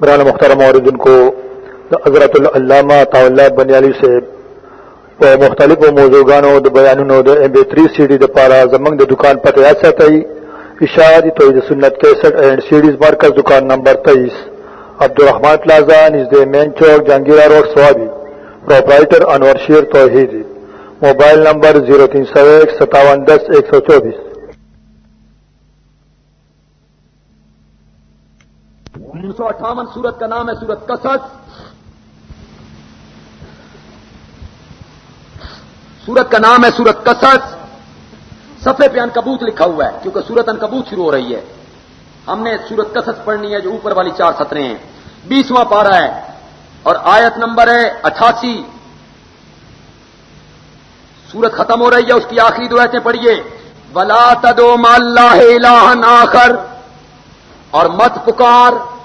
بران مخترم عوردن کو حضرت العلامہ طاولہ بنیالی سے په مختلفو موضوعګانو د بیانونو د ام بي 3 سي ډي د پاره زمنګ د دکان پته یا ساتي اشاعتی توحید سنت 61 اینڈ سیډیز مرکز دکان نمبر 23 عبدالرحمن پلازا نزد مین چوک جنگیرہ روڈ، سوابی۔ پروپرائٹر انور شیر توحیدی۔ موبائل نمبر 03015710124 تین سو اٹھاون سورت کا نام ہے سورت کسس سورت کا نام ہے سورت کسس سفے پہ انکبوت لکھا ہوا ہے، کیونکہ سورت انکبوت شروع ہو رہی ہے۔ ہم نے سورت کسس پڑھنی ہے جو اوپر والی چار سطرے ہیں۔ بیسواں پارا ہے، اور آیت نمبر ہے اٹھاسی۔ سورت ختم ہو رہی ہے، اس کی آخری دو ایسے پڑھیے۔ ولا تدو مال آخر۔ اور مت پکار۔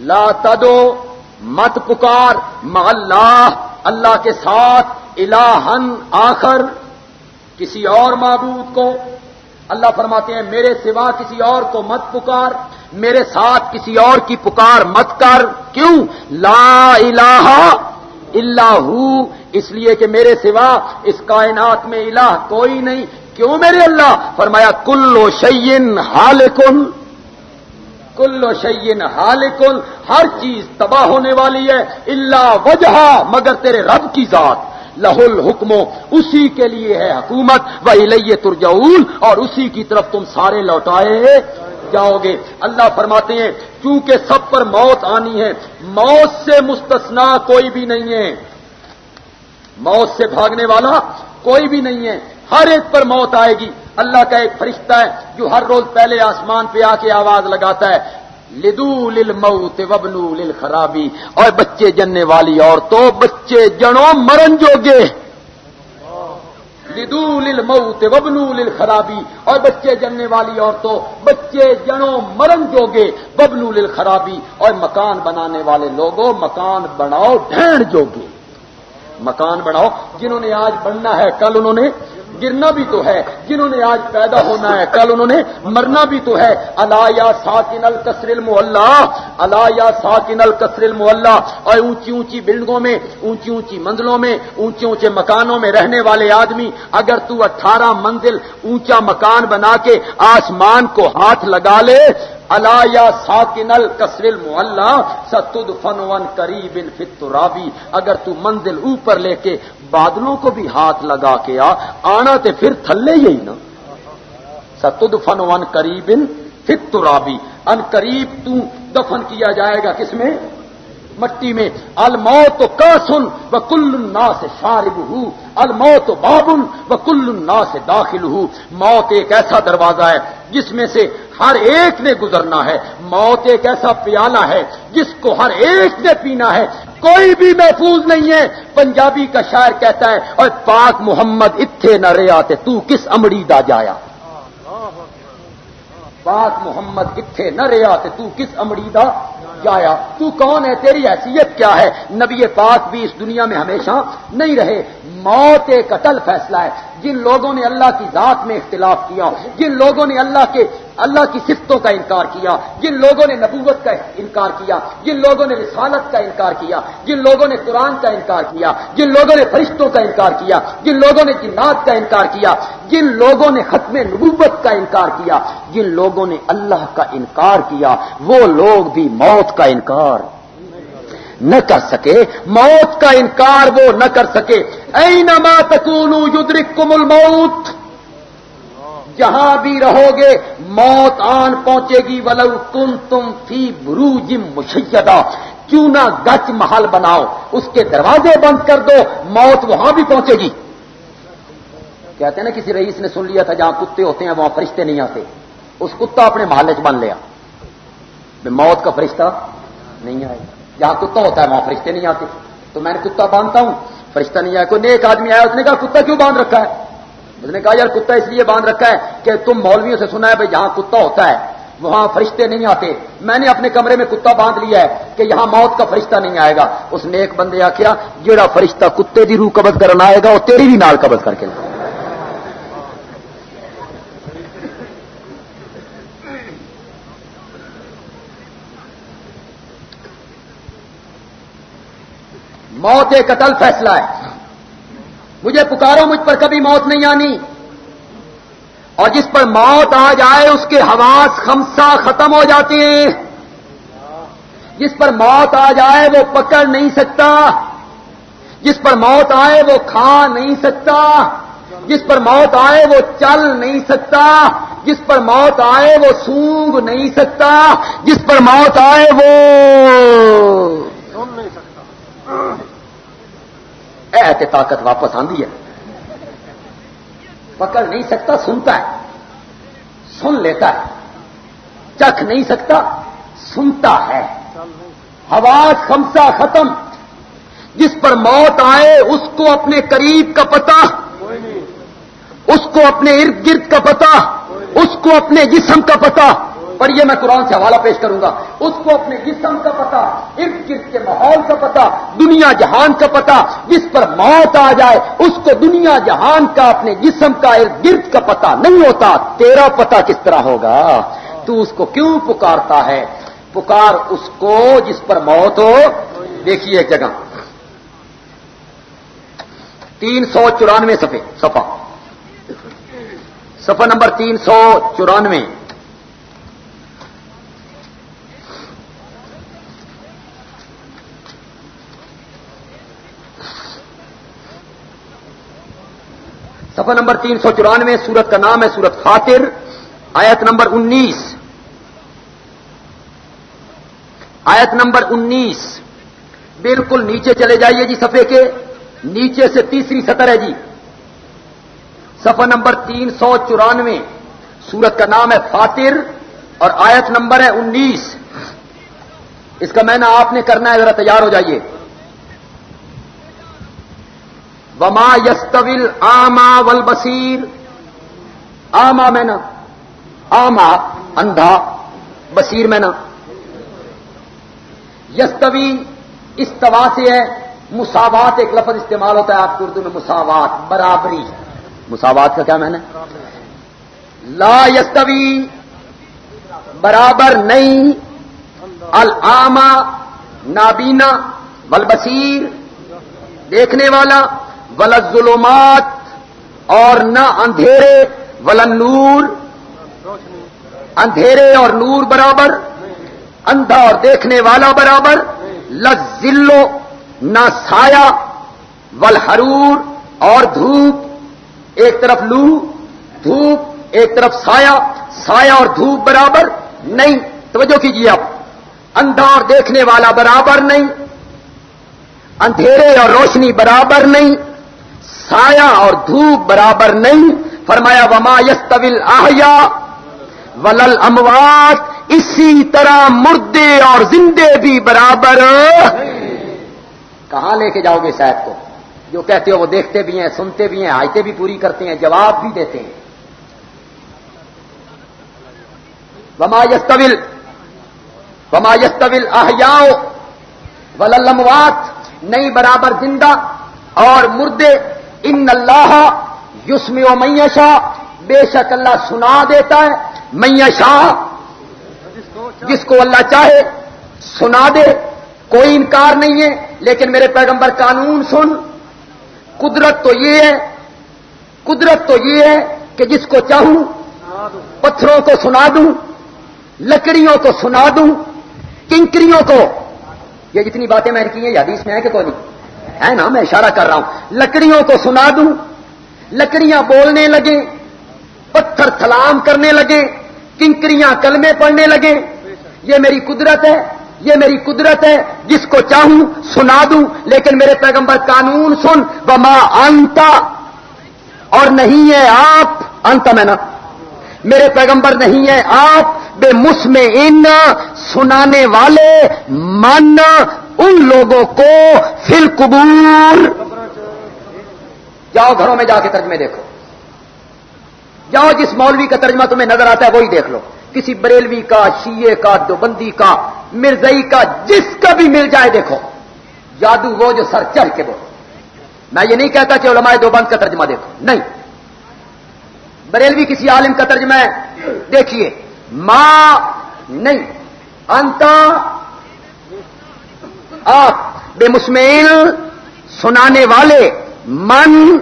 لا تدو مت پکار اللہ اللہ کے ساتھ الہن آخر، کسی اور معبود کو۔ اللہ فرماتے ہیں، میرے سوا کسی اور کو مت پکار، میرے ساتھ کسی اور کی پکار مت کر۔ کیوں؟ لا الہ الا ہو، اس لیے کہ میرے سوا اس کائنات میں الہ کوئی نہیں۔ کیوں میرے اللہ؟ فرمایا، کلو شعین ہال کن کلو شعین ہال ہر چیز تباہ ہونے والی ہے اللہ وجہ مگر تیرے رب کی ذات۔ لہ الحکم اسی کے لیے ہے حکومت وہی لئیے ترجول اور اسی کی طرف تم سارے لوٹائے جاؤ گے، اللہ فرماتے ہیں کیونکہ سب پر موت آنی ہے، موت سے مستثنا کوئی بھی نہیں ہے۔ موت سے بھاگنے والا کوئی بھی نہیں ہے۔ ہر ایک پر موت آئے گی۔ اللہ کا ایک فرشتہ ہے جو ہر روز پہلے آسمان پہ آ کے آواز لگاتا ہے، لدو لل موت وبنو لل خرابی اور بچے جننے والی اور تو بچے جنو مرن جوگے۔ لدو لل موت وبنو لل خرابی اور بچے جننے والی اور تو بچے جنو مرن جوگے۔ وبنو لل خرابی اور مکان بنانے والے لوگوں، مکان بناؤ ڈھینڈ جوگے۔ مکان بناؤ، جنہوں نے آج بننا ہے، کل انہوں نے گرنا بھی تو ہے، جنہوں نے آج پیدا ہونا ہے، کل انہوں نے مرنا بھی تو ہے۔ اللہ یا ساکن الکسر اللہ اللہ یا ساکن الکسر اللہ اور اونچی اونچی بلڈنگوں میں، اونچی اونچی منزلوں میں، اونچے اونچے مکانوں میں رہنے والے آدمی، اگر تو اٹھارہ منزل اونچا مکان بنا کے آسمان کو ہاتھ لگا لے اللہ یا ساکن الکسر محلہ ستد فن ون قریب رابی اگر تو منزل اوپر لے کے بادلوں کو بھی ہاتھ لگا کے آ، آنا تے پھر تھلے ہی نا۔ ستد فن ون قریب رابی ان قریب تو دفن کیا جائے گا کس میں؟ مٹی میں۔ الموت کا سن و کل النا سے شارب ہوں الموت بابن و کل النا سے داخل ہوں موت ایک ایسا دروازہ ہے جس میں سے ہر ایک نے گزرنا ہے۔ موت ایک ایسا پیالہ ہے جس کو ہر ایک نے پینا ہے۔ کوئی بھی محفوظ نہیں ہے۔ پنجابی کا شاعر کہتا ہے، اور پاک محمد اتھے نہ رے آتے، تو کس امڑی دا جایا؟ پاک محمد اتھے نہ رے آتے، تو کس امڑی دا جایا؟ تو کون ہے؟ تیری حیثیت کیا ہے؟ نبی پاک بھی اس دنیا میں ہمیشہ نہیں رہے۔ موت ایک اٹل فیصلہ ہے۔ جن لوگوں نے اللہ کی ذات میں اختلاف کیا، جن لوگوں نے اللہ کے، اللہ کی صفتوں کا انکار کیا، جن لوگوں نے نبوت کا انکار کیا، جن لوگوں نے رسالت کا انکار کیا، جن لوگوں نے قرآن کا انکار کیا، جن لوگوں نے فرشتوں کا انکار کیا، جن لوگوں نے جنات کا انکار کیا، جن لوگوں نے ختم نبوت کا انکار کیا، جن لوگوں نے اللہ کا انکار کیا، وہ لوگ بھی موت کا انکار۔ نہ کر سکے، موت کا انکار وہ نہ کر سکے۔ اینما تکونو یدرککم الموت۔ جہاں بھی رہو گے، موت آن پہنچے گی۔ ولو کن تم فی بروج مشیدہ۔ کیوں نہ گچ محل بناؤ، اس کے دروازے بند کر دو، موت وہاں بھی پہنچے گی۔ کہتے ہیں نا، کسی رئیس نے سن لیا تھا، جہاں کتے ہوتے ہیں، وہاں فرشتے نہیں آتے۔ اس کتا اپنے محلے چ بن لیا۔ موت کا فرشتہ نہیں آئے۔ جہاں کتا ہوتا ہے، وہاں فرشتے نہیں آتے۔ تو میں نے کتا باندھتا ہوں، فرشتہ نہیں آیا کوئی نیک آدمی آیا، اس نے کہا، کتا کیوں باندھ رکھا ہے؟ اس نے کہا، یار، کتا اس لیے باندھ رکھا ہے کہ تم مولویوں سے سنا ہے بھائی، جہاں کتا ہوتا ہے، وہاں فرشتے نہیں آتے۔ میں نے اپنے کمرے میں کتا باندھ لیا ہے کہ یہاں موت کا فرشتہ نہیں آئے گا۔ اس نے ایک بندے آخیا جہاں فرشتہ کتے کی روح قبض کرنا آئے گا، وہ تیری بھی نال قبض کر کے لائے موت ایک قتل فیصلہ ہے۔ مجھے پکارو، مجھ پر کبھی موت نہیں آنی۔ اور جس پر موت آ جائے، اس کے حواس خمسہ ختم ہو جاتے ہیں۔ جس پر موت آ جائے، وہ پکڑ نہیں سکتا۔ جس پر موت آئے، وہ کھا نہیں سکتا۔ جس پر موت آئے، وہ چل نہیں سکتا۔ جس پر موت آئے، وہ سونگ نہیں سکتا۔ جس پر موت آئے، وہ سن نہیں سکتا۔ ایسے طاقت واپس آندی ہے۔ پکڑ نہیں سکتا، سنتا ہے۔ سن لیتا ہے۔ چکھ نہیں سکتا، سنتا ہے۔ حواس خمسہ ختم۔ جس پر موت آئے، اس کو اپنے قریب کا پتا اس کو اپنے ارد گرد کا پتا اس کو اپنے جسم کا پتا پر یہ میں قرآن سے حوالہ پیش کروں گا۔ اس کو اپنے جسم کا پتا ارد گرد کے ماحول کا پتا دنیا جہان کا پتا جس پر موت آ جائے، اس کو دنیا جہان کا، اپنے جسم کا ارد گرد کا پتا نہیں ہوتا۔ تیرا پتا کس طرح ہوگا؟ تو اس کو کیوں پکارتا ہے؟ پکار اس کو جس پر موت ہو۔ دیکھیے ایک جگہ۔ تین سو چورانوے سفے سفا سفا نمبر تین سو چورانوے۔ سفا نمبر تین سو چورانوے، سورت کا نام ہے سورت فاتر آیت نمبر انیس۔ آیت نمبر انیس۔ بالکل نیچے چلے جائیے جی سفے کے۔ نیچے سے تیسری سطر ہے جی۔ سفر نمبر تین سو چورانوے، سورت کا نام ہے فاتر اور آیت نمبر ہے انیس۔ اس کا میں آپ نے کرنا ہے، ذرا تیار ہو جائیے۔ وما یستویل آما ول بصیر آما میں نا آما اندھا، بصیر میں نا. یستوی استوا سے ہے، مساوات ایک لفظ استعمال ہوتا ہے آپ کو اردو میں، مساوات، برابری. مساوات کا کیا میں نے لا یستوی، برابر نہیں. العامہ نابینا ولبصیر دیکھنے والا ول ظلمات اور نہ اندھیرے ولن نور۔ اندھیرے اور نور برابر، اندھا اور دیکھنے والا برابر۔ لزلو نہ سایہ۔ ولحرور اور دھوپ، ایک طرف لو، دھوپ، ایک طرف سایہ۔ سایہ اور دھوپ برابر نہیں، توجہ کیجیے آپ۔ اندھا اور دیکھنے والا برابر نہیں، اندھیرے اور روشنی برابر نہیں۔ سایہ اور دھوپ برابر نہیں۔ فرمایا، وما یس طویل آہیا ولل اموات اسی طرح مردے اور زندے بھی برابر۔ کہاں لے کے جاؤ گے شاید کو؟ جو کہتے ہو وہ دیکھتے بھی ہیں، سنتے بھی ہیں، آیتیں بھی پوری کرتے ہیں، جواب بھی دیتے ہیں۔ وما یستویل وما یستویل احیاؤ ولموات نہیں برابر زندہ اور مردے ان اللہ یسم و میشا بے شک اللہ سنا دیتا ہے میشا جس کو اللہ چاہے، سنا دے، کوئی انکار نہیں ہے، لیکن میرے پیغمبر قانون سن، قدرت تو یہ ہے، قدرت تو یہ ہے کہ جس کو چاہوں، پتھروں کو سنا دوں، لکڑیوں کو سنا دوں، کنکریوں کو۔ یہ جتنی باتیں میں نے کی ہیں حدیث میں ہے کہ کوئی نہیں ہے نا میں اشارہ کر رہا ہوں۔ لکڑیوں کو سنا دوں۔ لکڑیاں بولنے لگے پتھر سلام کرنے لگے کنکریاں کلمے پڑھنے لگے یہ میری قدرت ہے۔ یہ میری قدرت ہے۔ جس کو چاہوں سنا دوں۔ لیکن میرے پیغمبر قانون سن۔ وما انتا اور نہیں ہے آپ۔ انت میں نا۔ میرے پیغمبر نہیں ہے آپ۔ بے مس میں ان۔ سنانے والے۔ من۔ ان لوگوں کو فل قبور جاؤ گھروں میں جا کے ترجمے دیکھو۔ جاؤ جس مولوی کا ترجمہ تمہیں نظر آتا ہے وہی دیکھ لو۔ کسی بریلوی کا شیے کا، دوبندی کا مرزئی کا، جس کا بھی مل جائے دیکھو۔ جادو وہ جو سر چڑھ کے بولو۔ میں یہ نہیں کہتا کہ علماء دوبند کا ترجمہ دیکھو۔ نہیں۔ بریلوی کسی عالم کا ترجمہ ہے۔ دیکھیے۔ ماں نہیں، انتا آپ بے مسمین سنانے والے من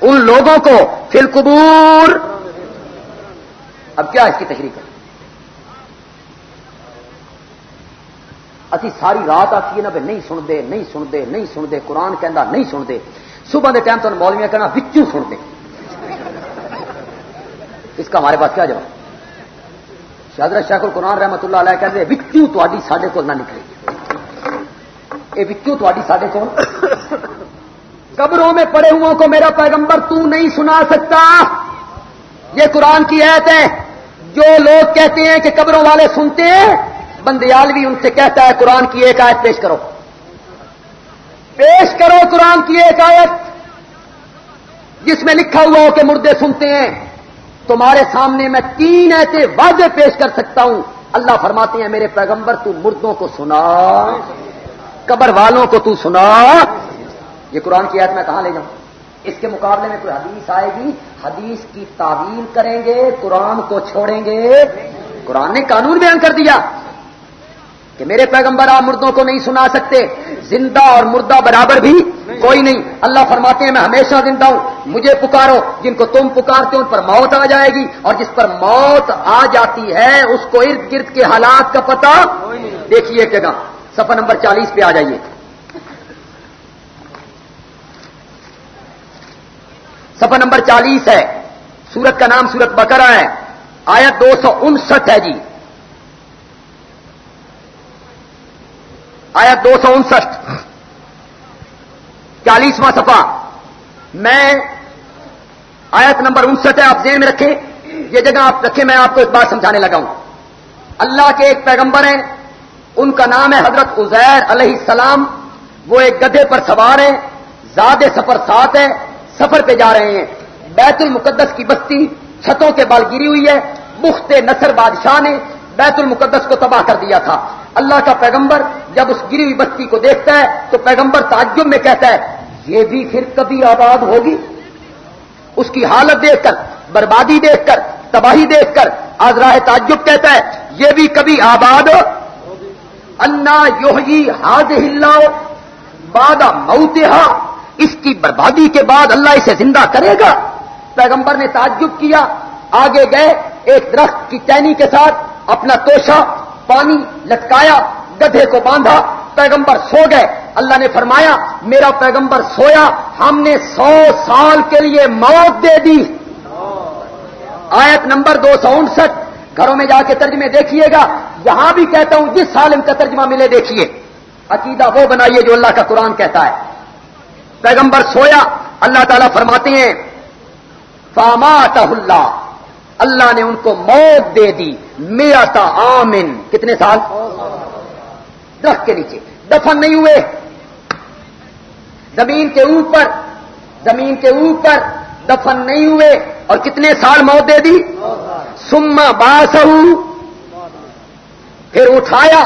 ان لوگوں کو فل قبور اب کیا اس کی تشریح کریں اسی ساری رات آتی ہے نا بھائی نہیں سنتے نہیں سنتے نہیں سنتے، قرآن کہہ نہیں سنتے۔ صبح کے ٹائم تو مولویا کہنا بچوں سنتے۔ اس کا ہمارے پاس کیا جواب؟ شادر شیخ القرآن رحمت اللہ علیہ کہتے وچوں تاری سارے کو نہ نکلے۔ یہ وچوں تاری سارے کو قبروں میں پڑے ہوں کو میرا پیغمبر تو نہیں سنا سکتا۔ یہ قرآن کی ایت ہے۔ جو لوگ کہتے ہیں کہ قبروں والے سنتے ہیں بندیال بھی ان سے کہتا ہے، قرآن کی ایک آیت پیش کرو۔ پیش کرو قرآن کی ایک آیت۔ جس میں لکھا ہوا ہو کہ مردے سنتے ہیں۔ تمہارے سامنے میں تین ایسے واضح پیش کر سکتا ہوں۔ اللہ فرماتے ہیں، میرے پیغمبر تو مردوں کو سنا۔ قبر والوں کو تو سنا۔ یہ قرآن کی آیت میں کہاں لے جاؤں؟ اس کے مقابلے میں کوئی حدیث آئے گی؟ حدیث کی تعویل کریں گے قرآن کو چھوڑیں گے۔ قرآن نے قانون بیان کر دیا کہ میرے پیغمبر آپ مردوں کو نہیں سنا سکتے زندہ اور مردہ برابر بھی کوئی نہیں۔ اللہ فرماتے ہیں میں ہمیشہ زندہ ہوں مجھے پکارو۔ جن کو تم پکارتے ہو ان پر موت آ جائے گی۔ اور جس پر موت آ جاتی ہے اس کو ارد گرد کے حالات کا پتہ دیکھیے جگہ سفر نمبر چالیس پہ آ جائیے۔ سفر نمبر چالیس ہے۔ سورت کا نام سورت بکرا ہے۔ آیت دو سو انسٹھ ہے جی۔ آیا دو سو انسٹھ۔ چالیسواں سفا میں آیت نمبر انسٹھ ہے، آپ ذہن میں رکھیں۔ یہ جگہ آپ رکھیں، میں آپ کو ایک بات سمجھانے لگا ہوں۔ اللہ کے ایک پیغمبر ہیں۔ ان کا نام ہے حضرت عزیر علیہ السلام، وہ ایک گدھے پر سوار ہیں زیادہ سفر ساتھ ہے سفر پہ جا رہے ہیں۔ بیت المقدس کی بستی چھتوں کے بال گری ہوئی ہے مخت نصر بادشاہ نے بیت المقدس کو تباہ کر دیا تھا۔ اللہ کا پیغمبر جب اس گری ہوئی بستی کو دیکھتا ہے، تو پیغمبر تعجب میں کہتا ہے، یہ بھی پھر کبھی آباد ہوگی؟ اس کی حالت دیکھ کر، بربادی دیکھ کر، تباہی دیکھ کر، آج راہ تعجب کہتا ہے، یہ بھی کبھی آباد انا یوہی ہاد ہلاؤ باد موتہا، اس کی بربادی کے بعد اللہ اسے زندہ کرے گا۔ پیغمبر نے تعجب کیا، آگے گئے، ایک درخت کی ٹینی کے ساتھ اپنا توشا پانی لٹکایا، گدھے کو باندھا، پیغمبر سو گئے۔ اللہ نے فرمایا، میرا پیغمبر سویا، ہم نے سو سال کے لیے موت دے دی۔ آیت نمبر دو سو انسٹھ گھروں میں جا کے ترجمے دیکھیے گا۔ یہاں بھی کہتا ہوں جس سال ان کا ترجمہ ملے دیکھیے۔ عقیدہ وہ بنائیے جو اللہ کا قرآن کہتا ہے۔ پیغمبر سویا، اللہ تعالیٰ فرماتے ہیں فامات اللہ۔ اللہ نے ان کو موت دے دی۔ میرا تھا آمن کتنے سال؟ درخت کے نیچے۔ دفن نہیں ہوئے۔ زمین کے اوپر، زمین کے اوپر دفن نہیں ہوئے۔ اور کتنے سال موت دے دی؟ سما باس پھر اٹھایا،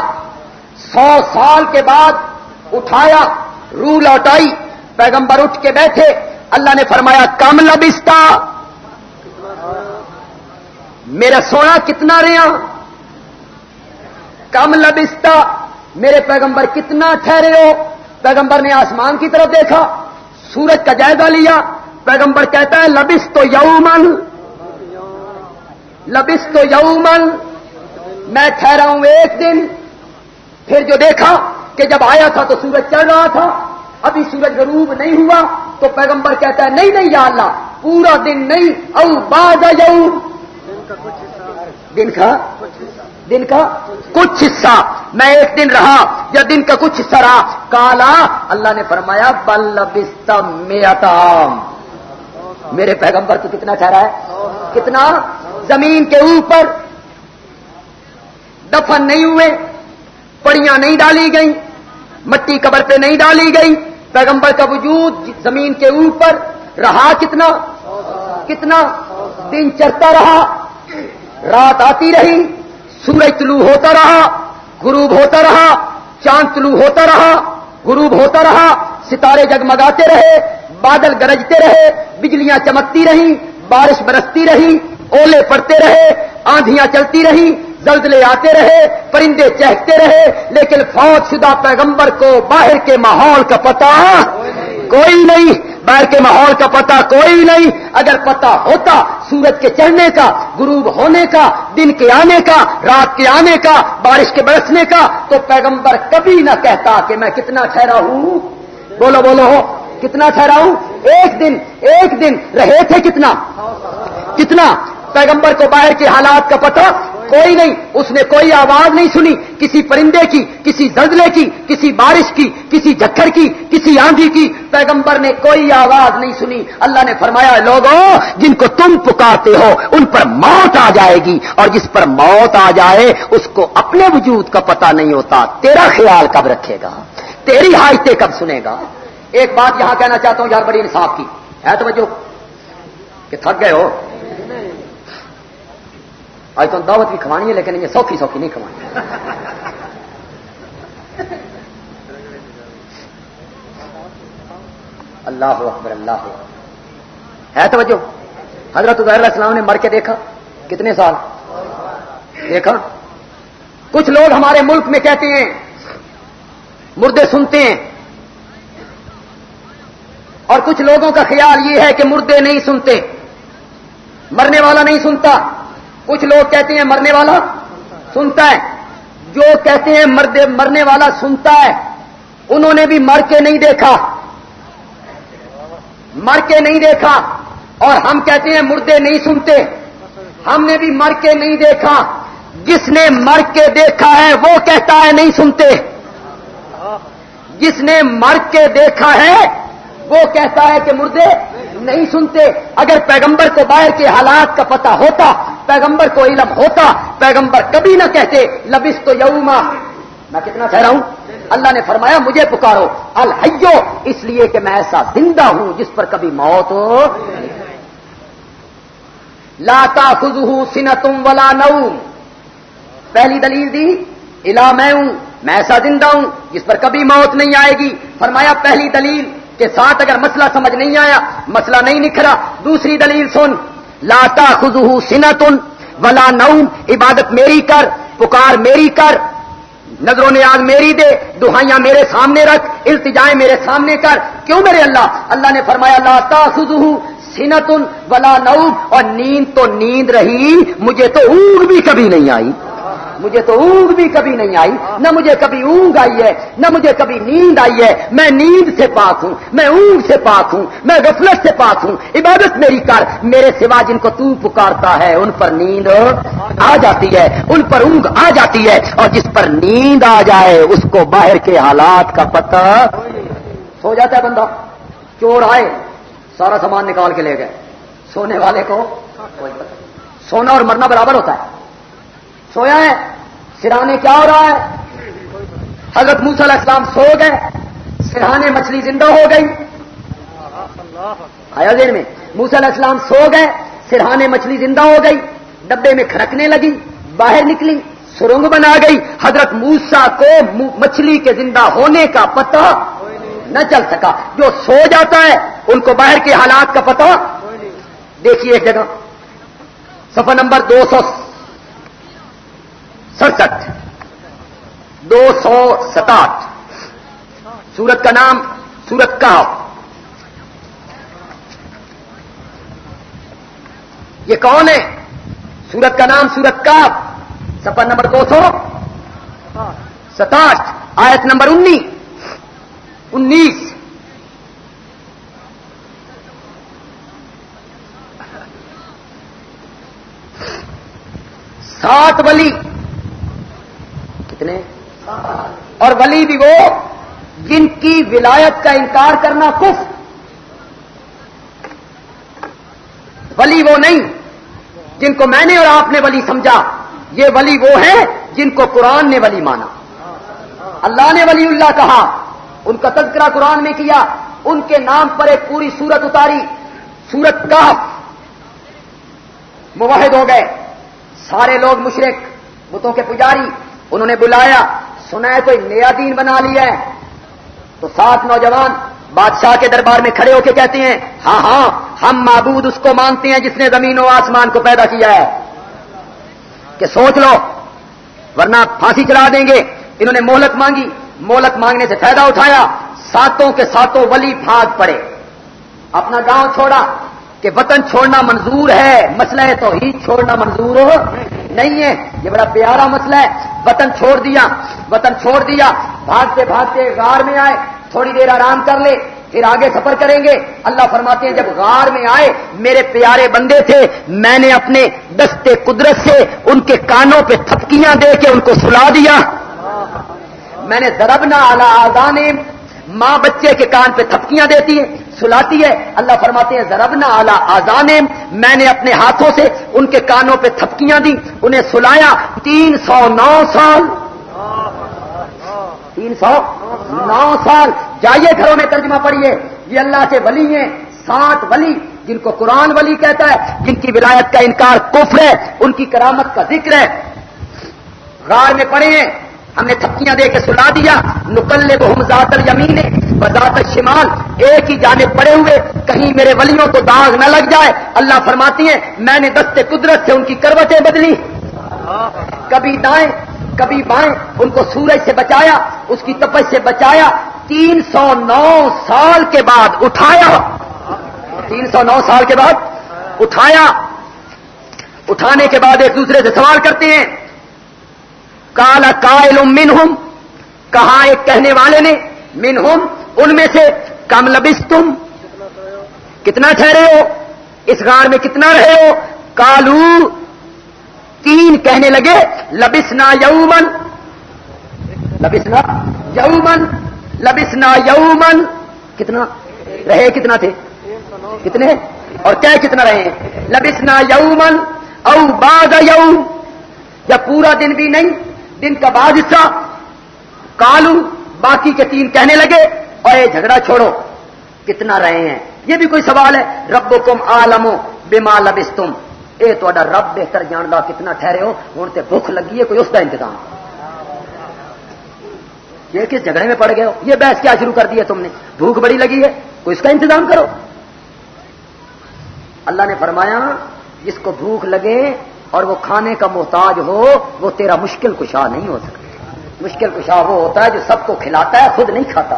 سو سال کے بعد اٹھایا، روح لوٹائی، پیغمبر اٹھ کے بیٹھے، اللہ نے فرمایا، کم لبستہ میرا سونا کتنا رہا؟ کم لبستہ میرے پیغمبر کتنا ٹھہرے ہو؟ پیغمبر نے آسمان کی طرف دیکھا، سورج کا جائزہ لیا، پیغمبر کہتا ہے، لبس تو یومن لبس تو یومن میں ٹھہرا ہوں ایک دن، پھر جو دیکھا کہ جب آیا تھا تو سورج چل رہا تھا، ابھی سورج غروب نہیں ہوا، تو پیغمبر کہتا ہے، نہیں نہیں یا اللہ، پورا دن نہیں، او باز یوم۔ دن کا؟ دن کا؟ کچھ حصہ۔ میں ایک دن رہا یا دن کا کچھ حصہ رہا؟ کالا، اللہ نے فرمایا، بل بست میرے پیغمبر تو کتنا ٹھہرا ہے؟ کتنا؟ زمین کے اوپر دفن نہیں ہوئے، پڑیاں نہیں ڈالی گئی مٹی قبر پہ نہیں ڈالی گئی پیغمبر کا وجود زمین کے اوپر رہا کتنا؟ کتنا؟ دن چڑھتا رہا، رات آتی رہی، سورج طلوع ہوتا رہا، غروب ہوتا رہا، چاند طلوع ہوتا رہا، غروب ہوتا رہا، ستارے جگمگاتے رہے، بادل گرجتے رہے، بجلیاں چمکتی رہیں، بارش برستی رہی اولے پڑتے رہے آندیاں چلتی رہی زلزلے آتے رہے، پرندے چہکتے رہے، لیکن فوج شدہ پیغمبر کو باہر کے ماحول کا پتہ کوئی نہیں، باہر کے ماحول کا پتہ کوئی نہیں۔ اگر پتہ ہوتا سورج کے چڑھنے کا، غروب ہونے کا، دن کے آنے کا، رات کے آنے کا، بارش کے برسنے کا، تو پیغمبر کبھی نہ کہتا کہ میں کتنا ٹھہرا ہوں۔ بولو بولو ہو کتنا ٹھہرا ہوں؟ ایک دن ایک دن، رہے تھے کتنا؟ کتنا؟ پیغمبر کو باہر کے حالات کا پتہ کوئی نہیں، اس نے کوئی آواز نہیں سنی۔ کسی پرندے کی، کسی زلزلے کی، کسی بارش کی، کسی جکھر کی، کسی آندھی کی۔ پیغمبر نے کوئی آواز نہیں سنی۔ اللہ نے فرمایا، لوگوں، جن کو تم پکارتے ہو، ان پر موت آ جائے گی۔ اور جس پر موت آ جائے، اس کو اپنے وجود کا پتہ نہیں ہوتا۔ تیرا خیال کب رکھے گا؟ تیری حاجتیں کب سنے گا؟ ایک بات یہاں کہنا چاہتا ہوں یار، بڑی انصاف کی۔ ہے توجہ؟ کہ تھک گئے ہو؟ آج تو دعوت بھی کھوانی ہے، لیکن یہ سوکھی سوکھی نہیں کھوانی۔ اللہ اکبر، اللہ ہے توجہ؟ حضرت علیہ السلام نے مر کے دیکھا؟ کتنے سال؟ دیکھا؟ کچھ لوگ ہمارے ملک میں کہتے ہیں، مردے سنتے ہیں۔ اور کچھ لوگوں کا خیال یہ ہے کہ مردے نہیں سنتے۔ مرنے والا نہیں سنتا۔ کچھ لوگ کہتے ہیں مرنے والا سنتا ہے۔ جو کہتے ہیں مرد مرنے والا سنتا ہے۔ انہوں نے بھی مر کے نہیں دیکھا۔ مر کے نہیں دیکھا۔ اور ہم کہتے ہیں مردے نہیں سنتے۔ ہم نے بھی مر کے نہیں دیکھا۔ جس نے مر کے دیکھا ہے، وہ کہتا ہے نہیں سنتے۔ جس نے مر کے دیکھا ہے، وہ کہتا ہے کہ مردے نہیں سنتے۔ اگر پیغمبر کو باہر کے حالات کا پتہ ہوتا پیغمبر کو علم ہوتا، پیغمبر کبھی نہ کہتے لبس تو یوما۔ میں کتنا کہہ رہا ہوں؟ اللہ نے فرمایا، مجھے پکارو۔ الحیو، اس لیے کہ میں ایسا زندہ ہوں جس پر کبھی موت ہو لاتا خزو سنتم ولا نوم۔ پہلی دلیل دی، الا میں ہوں، میں ایسا زندہ ہوں جس پر کبھی موت نہیں آئے گی۔ فرمایا، پہلی دلیل کے ساتھ اگر مسئلہ سمجھ نہیں آیا، مسئلہ نہیں نکھرا۔ دوسری دلیل سن لاتا خزو سنتن ولا نوم. عبادت میری کر، پکار میری کر، نظر و نیاز میری دے، دہائیاں میرے سامنے رکھ، التجائیں میرے سامنے کر. کیوں میرے اللہ؟ اللہ نے فرمایا لاتا خزو سنتن ولا نوم. اور نیند تو نیند رہی، مجھے تو اونگ بھی کبھی نہیں آئی۔ مجھے تو اونگ بھی کبھی نہیں آئی، نہ مجھے کبھی اونگ آئی ہے، نہ مجھے کبھی نیند آئی ہے۔ میں نیند سے پاک ہوں، میں اونگ سے پاک ہوں، میں غفلت سے پاک ہوں۔ عبادت میری کر، میرے سوا جن کو تو پکارتا ہے، ان پر نیند آ جاتی ہے، ان پر اونگ آ جاتی ہے۔ اور جس پر نیند آ جائے، اس کو باہر کے حالات کا پتہ سو جاتا ہے بندہ۔ چور آئے، سارا سامان نکال کے لے گئے۔ سونے والے کو سونا اور مرنا برابر ہوتا ہے۔ سویا ہے، سرانے کیا ہو رہا ہے؟ حضرت موسی علیہ السلام سو گئے سرہانے مچھلی زندہ ہو گئی۔ آیا دیر میں؟ موسی علیہ السلام سو گئے سرہانے مچھلی زندہ ہو گئی، ڈبے میں کھڑکنے لگی، باہر نکلی، سرنگ بنا گئی۔ حضرت موسا کو مچھلی کے زندہ ہونے کا پتہ نہ چل سکا۔ جو سو جاتا ہے، ان کو باہر کے حالات کا پتہ۔ دیکھیے ایک جگہ سفر نمبر دو سو سڑسٹھ دو سو ستاٹھ۔ سورت کا نام سورت کا۔ یہ کون ہے؟ سورت کا نام سورت کا۔ سفر نمبر دو سو ستاٹھ، آیت نمبر انیس۔ انیس۔ سات ولی۔ کتنے اور ولی بھی وہ جن کی ولایت کا انکار کرنا کف ولی وہ نہیں جن کو میں نے اور آپ نے ولی سمجھا یہ ولی وہ ہیں جن کو قرآن نے ولی مانا اللہ نے ولی اللہ کہا ان کا تذکرہ قرآن میں کیا ان کے نام پر ایک پوری سورت اتاری سورت کا مواحد ہو گئے سارے لوگ مشرق بتوں کے پجاری انہوں نے بلایا، سنا ہے کوئی نیا دین بنا لیا ہے؟ تو سات نوجوان بادشاہ کے دربار میں کھڑے ہو کے کہتے ہیں ہاں ہاں ہم معبود اس کو مانتے ہیں جس نے زمین و آسمان کو پیدا کیا ہے۔ کہ سوچ لو، ورنہ پھانسی چلا دیں گے۔ انہوں نے مہلت مانگی، مہلت مانگنے سے فائدہ اٹھایا۔ ساتوں کے ساتوں ولی بھاگ پڑے۔ اپنا گاؤں چھوڑا، کہ وطن چھوڑنا منظور ہے، مسئلہ ہے تو ہی چھوڑنا منظور ہو۔ نہیں ہے. یہ بڑا پیارا مسئلہ ہے. وطن چھوڑ دیا. وطن چھوڑ دیا. بھاگتے بھاگتے غار میں آئے. تھوڑی دیر آرام کر لے. پھر آگے سفر کریں گے. اللہ فرماتے ہیں جب غار میں آئے میرے پیارے بندے تھے میں نے اپنے دستے قدرت سے ان کے کانوں پہ تھپکیاں دے کے ان کو سلا دیا۔ میں نے ضربنا اعلی آزان ماں بچے کے کان پہ تھپکیاں دیتی ہے سلاتی ہے۔ اللہ فرماتے ہیں، ضربنا اعلی آزان میں نے اپنے ہاتھوں سے ان کے کانوں پہ تھپکیاں دی انہیں سلایا۔ تین سو نو سال۔ تین سو نو سال۔ جائیے گھروں میں ترجمہ پڑھیے۔ یہ اللہ کے ولی ہیں، سات ولی، جن کو قرآن ولی کہتا ہے، جن کی ولایت کا انکار کفر ہے، ان کی کرامت کا ذکر ہے۔ غار میں پڑے ہیں۔ ہم نے تھپکیاں دے کے سلا دیا۔ نکلے بہم ذات یمین بذات شمال۔ ایک ہی جانے پڑے ہوئے، کہیں میرے ولیوں کو داغ نہ لگ جائے۔ اللہ فرماتی ہیں، میں نے دستے قدرت سے ان کی کروٹیں بدلی۔ کبھی دائیں، کبھی بائیں، ان کو سورج سے بچایا، اس کی تپس سے بچایا۔ تین سو نو سال کے بعد اٹھایا۔ تین سو نو سال کے بعد اٹھایا۔ اٹھانے کے بعد ایک دوسرے سے سوال کرتے ہیں کالا کائل منہم، کہا ایک کہنے والے نے، منہم، ان میں سے کم لبس تم کتنا ٹھہرے ہو؟ اس غار میں کتنا رہے ہو؟ کالو تین کہنے لگے، لبسنا یومن لبسنا یومن لبسنا یومن کتنا رہے، کتنا تھے؟ کتنے؟ اور کیا کتنا رہے لبسنا یومن او بعد یوم۔ یا پورا دن بھی نہیں دن کا بعد حصہ کالو باقی کے تین کہنے لگے، اور یہ جھگڑا چھوڑو۔ کتنا رہے ہیں؟ یہ بھی کوئی سوال ہے۔ رب کم آلمو بے لبس تم اے تو رب بہتر جاندا کتنا ٹھہرے ہو۔ ہوں تو بھوک لگی ہے، کوئی اس کا انتظام۔ یہ کس جھگڑے میں پڑ گئے ہو؟ یہ بحث کیا شروع کر دی ہے تم نے؟ بھوک بڑی لگی ہے، کوئی اس کا انتظام کرو۔ اللہ نے فرمایا، جس کو بھوک لگے اور وہ کھانے کا محتاج ہو، وہ تیرا مشکل کشا نہیں ہو سکتا۔ مشکل کشا وہ ہوتا ہے جو سب کو کھلاتا ہے، خود نہیں کھاتا۔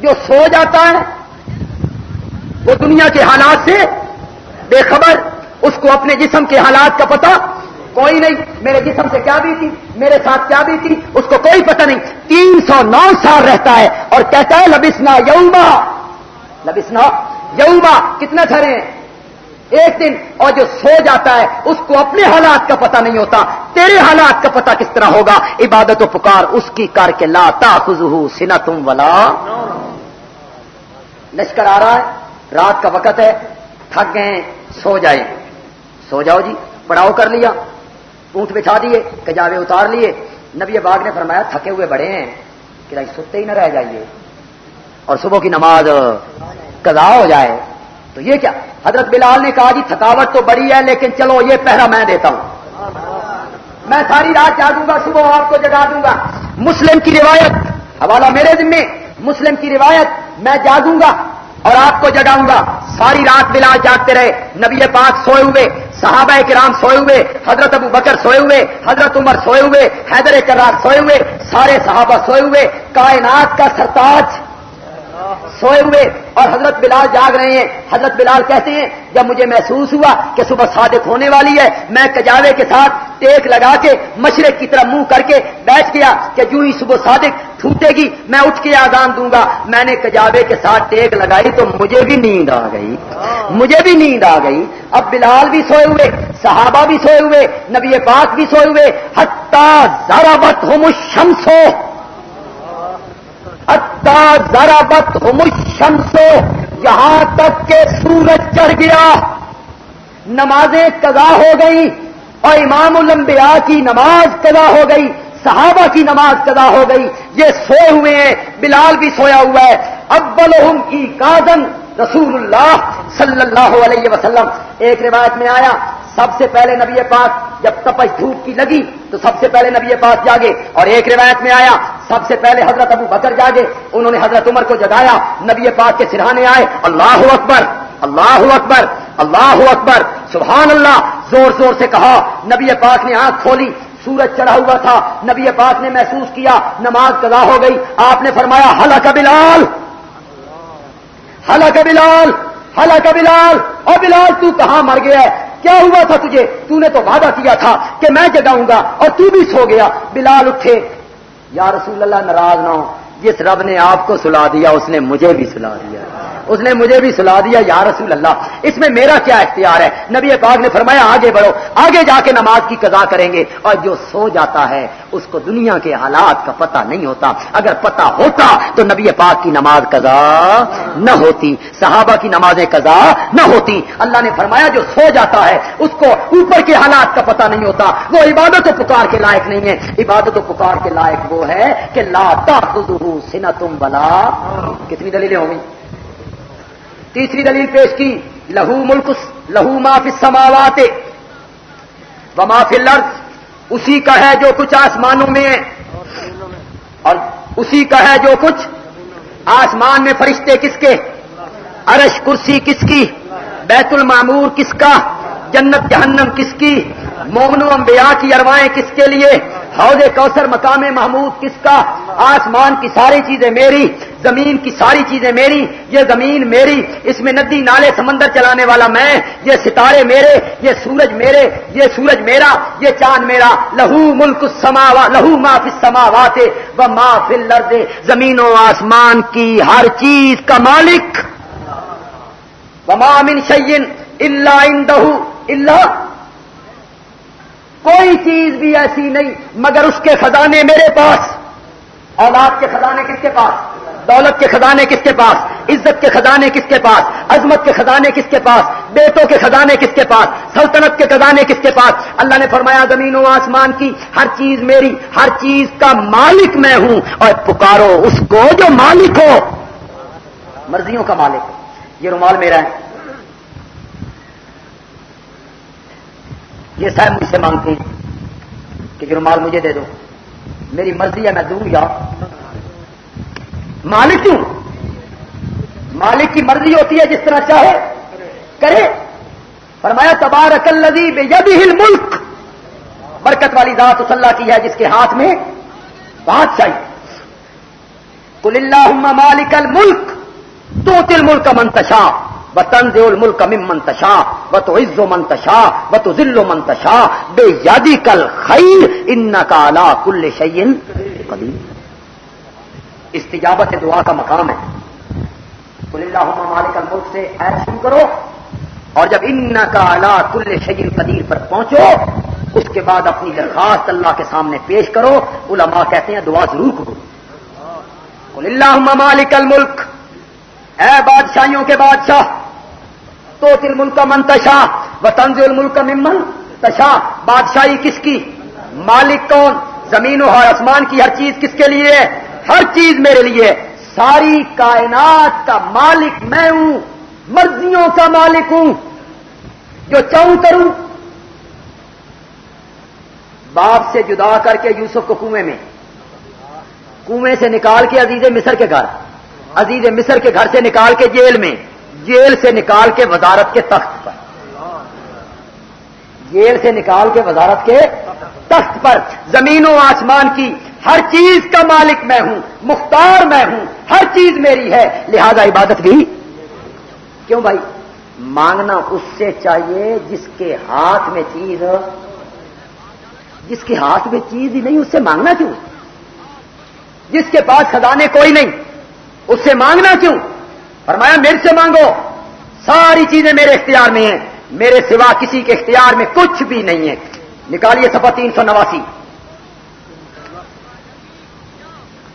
جو سو جاتا ہے، وہ دنیا کے حالات سے بے خبر، اس کو اپنے جسم کے حالات کا پتا کوئی نہیں۔ میرے جسم سے کیا بھی تھی میرے ساتھ کیا بھی تھی اس کو کوئی پتہ نہیں۔ تین سو نو سال رہتا ہے اور کہتا ہے، لبسنا یوما۔ لبسنا یوما۔ کتنا ٹھہرے ایک دن اور جو سو جاتا ہے، اس کو اپنے حالات کا پتہ نہیں ہوتا۔ تیرے حالات کا پتہ کس طرح ہوگا؟ عبادت و پکار، اس کی کر کے لاتا خزو سنا تم ولا لشکر آ رہا ہے۔ رات کا وقت ہے، تھک گئے سو جائے سو جاؤ جی پڑاؤ کر لیا۔ اونٹ بچھا دیے، کجاوے اتار لیے۔ نبی باغ نے فرمایا، تھکے ہوئے بڑے ہیں کہ ستے ہی نہ رہ جائیے۔ اور صبح کی نماز قضا ہو جائے۔ تو یہ کیا؟ حضرت بلال نے کہا جی تھکاوٹ تو بڑی ہے، لیکن چلو یہ پہرا میں دیتا ہوں۔ میں ساری رات جاگوں گا، صبح آپ کو جگا دوں گا۔ مسلم کی روایت، حوالہ میرے ذمے، مسلم کی روایت، میں جاگوں گا اور آپ کو جگاؤں گا۔ ساری رات بلال جاگتے رہے، نبی پاک سوئے ہوئے، صحابہ کرام سوئے ہوئے، حضرت ابو بکر سوئے ہوئے، حضرت عمر سوئے ہوئے، حیدر کرار سوئے ہوئے، سارے صحابہ سوئے ہوئے، کائنات کا سرتاج سوئے ہوئے اور حضرت بلال جاگ رہے ہیں۔ حضرت بلال کہتے ہیں جب مجھے محسوس ہوا کہ صبح صادق ہونے والی ہے میں کجاوے کے ساتھ ٹیک لگا کے مشرق کی طرف منہ کر کے بیٹھ گیا کہ جو ہی صبح صادق ٹوٹے گی میں اٹھ کے آزان دوں گا۔ میں نے کجاوے کے ساتھ ٹیک لگائی تو مجھے بھی نیند آ گئی۔ مجھے بھی نیند آ گئی۔ اب بلال بھی سوئے ہوئے صحابہ بھی سوئے ہوئے نبی پاک بھی سوئے ہوئے حتہ ذرا بت ہو شمسو ذرا بت شمسو یہاں تک کہ سورج چڑھ گیا۔ نمازیں قضا ہو گئی اور امام الانبیاء کی نماز قضا ہو گئی، صحابہ کی نماز قضا ہو گئی۔ یہ سوئے ہوئے ہیں، بلال بھی سویا ہوا ہے۔ ابل کی کازن رسول اللہ صلی اللہ علیہ وسلم۔ ایک روایت میں آیا، سب سے پہلے نبی پاک جب تپس دھوپ کی لگی تو سب سے پہلے نبی پاک جاگے اور ایک روایت میں آیا، سب سے پہلے حضرت ابو بکر جاگے، انہوں نے حضرت عمر کو جگایا، نبی پاک کے سرحانے آئے، اللہ اکبر اللہ اکبر اللہ اکبر، سبحان اللہ، زور زور سے کہا، نبی پاک نے آنکھ کھولی، سورج چڑھا ہوا تھا، نبی پاک نے محسوس کیا، نماز قضا ہو گئی، آپ نے فرمایا ہلا کا بلال ہلا بلال ہلا بلال اور بلال، تو کہاں مر گیا ہے؟ کیا ہوا تھا تجھے؟ تو نے تو وعدہ کیا تھا کہ میں جگاؤں گا اور تو بھی سو گیا۔ بلال اٹھے۔ یا رسول اللہ، ناراض نہ ہو۔ جس رب نے آپ کو سلا دیا، اس نے مجھے بھی سلا دیا۔ اس نے مجھے بھی سلا دیا، یا رسول اللہ، اس میں میرا کیا اختیار ہے؟ نبی پاک نے فرمایا، آگے بڑھو، آگے جا کے نماز کی قضا کریں گے۔ اور جو سو جاتا ہے، اس کو دنیا کے حالات کا پتہ نہیں ہوتا۔ اگر پتہ ہوتا تو نبی پاک کی نماز قضا نہ ہوتی، صحابہ کی نمازیں قضا نہ ہوتی۔ اللہ نے فرمایا، جو سو جاتا ہے، اس کو اوپر کے حالات کا پتہ نہیں ہوتا۔ وہ عبادت و پکار کے لائق نہیں ہے۔ عبادت و پکار کے لائق وہ ہے کہ لا سنا تم بلا. کتنی دلیلیں ہوں گی؟ تیسری دلیل پیش کی، لہو ملک لہو ما فی السماوات. و ما فی اسی کا ہے جو کچھ آسمانوں میں ہے. اور اسی کا ہے جو کچھ آسمان میں فرشتے کس کے؟ عرش کرسی کس کی؟ بیت المعمور کس کا؟ جنت جہنم کس کی؟ مومن انبیاء کی اروائیں کس کے لیے؟ حوض کوثر مقام محمود کس کا؟ آسمان کی ساری چیزیں میری، زمین کی ساری چیزیں میری، یہ زمین میری، اس میں ندی نالے سمندر چلانے والا میں، یہ ستارے میرے، یہ سورج میرے، یہ سورج میرا، یہ چاند میرا، لہو ملک سما لہو ما فی سماوات و ما فی الارض، زمین و آسمان کی ہر چیز کا مالک۔ وما من شیئن اللہ اندہ اللہ کوئی چیز بھی ایسی نہیں مگر اس کے خزانے میرے پاس۔ اولاد کے خزانے کس کے پاس؟ دولت کے خزانے کس کے پاس؟ عزت کے خزانے کس کے پاس؟ عظمت کے خزانے کس کے پاس؟ بیٹوں کے خزانے کس کے پاس؟ سلطنت کے خزانے کس کے پاس؟ اللہ نے فرمایا، زمین و آسمان کی ہر چیز میری، ہر چیز کا مالک میں ہوں۔ اور پکارو اس کو جو مالک ہو۔ مرضیوں کا مالک۔ ہو یہ رومال میرا ہے۔ یہ صاحب مجھ سے مانگتے ہیں کہ رومال مجھے دے دو۔ میری مرضی ہے میں دوں یا مالک کیوں؟ مالک کی مرضی ہوتی ہے جس طرح چاہے، کرے۔ فرمایا، تبارک الذی بیدہ الملک۔ برکت والی ذات اس اللہ کی ہے جس کے ہاتھ میں بات چاہیے۔ کل اللہ مالک الملک تو تل ملک منتشا و تنز الملک مم منتشا و تو عز و منتشا و تو ذل و منتشا بے یادی کل خیر ان کا کل شعین قدیم استجابت دعا کا مقام ہے۔ کل اللہ مالک الملک سے ایس شروع کرو، اور جب ان کا اعلیٰ کل شعین قدیر پر پہنچو، اس کے بعد اپنی درخواست اللہ کے سامنے پیش کرو۔ علماء کہتے ہیں دعا ضرور کرو۔ کل اللہ مالک الملک، اے بادشاہیوں کے بادشاہ تو تل ملک کا منتشا و تنز الملک ممن تشا بادشاہی کس کی؟ مالک کون؟ زمین و آسمان کی، ہر چیز کس کے لیے؟ ہے ہر چیز میرے لیے۔ ساری کائنات کا مالک میں ہوں، مرضیوں کا مالک ہوں۔ جو چاہوں کروں باپ سے جدا کر کے یوسف کو کنویں میں، کنویں سے نکال کے عزیز مصر کے گھر، عزیز مصر کے گھر سے نکال کے جیل میں۔ جیل سے نکال کے وزارت کے تخت پر۔ جیل سے نکال کے وزارت کے تخت پر۔ زمین و آسمان کی ہر چیز کا مالک میں ہوں، مختار میں ہوں، ہر چیز میری ہے۔ لہذا عبادت بھی۔ کیوں بھائی؟ مانگنا اس سے چاہیے جس کے ہاتھ میں چیز جس کے ہاتھ میں چیز ہی نہیں، اس سے مانگنا کیوں؟ جس کے پاس خزانے کوئی نہیں، اس سے مانگنا کیوں؟ فرمایا، میرے سے مانگو. ساری چیزیں میرے اختیار میں ہیں. میرے سوا کسی کے اختیار میں کچھ بھی نہیں ہے. نکالیے سفا تین سو نواسی.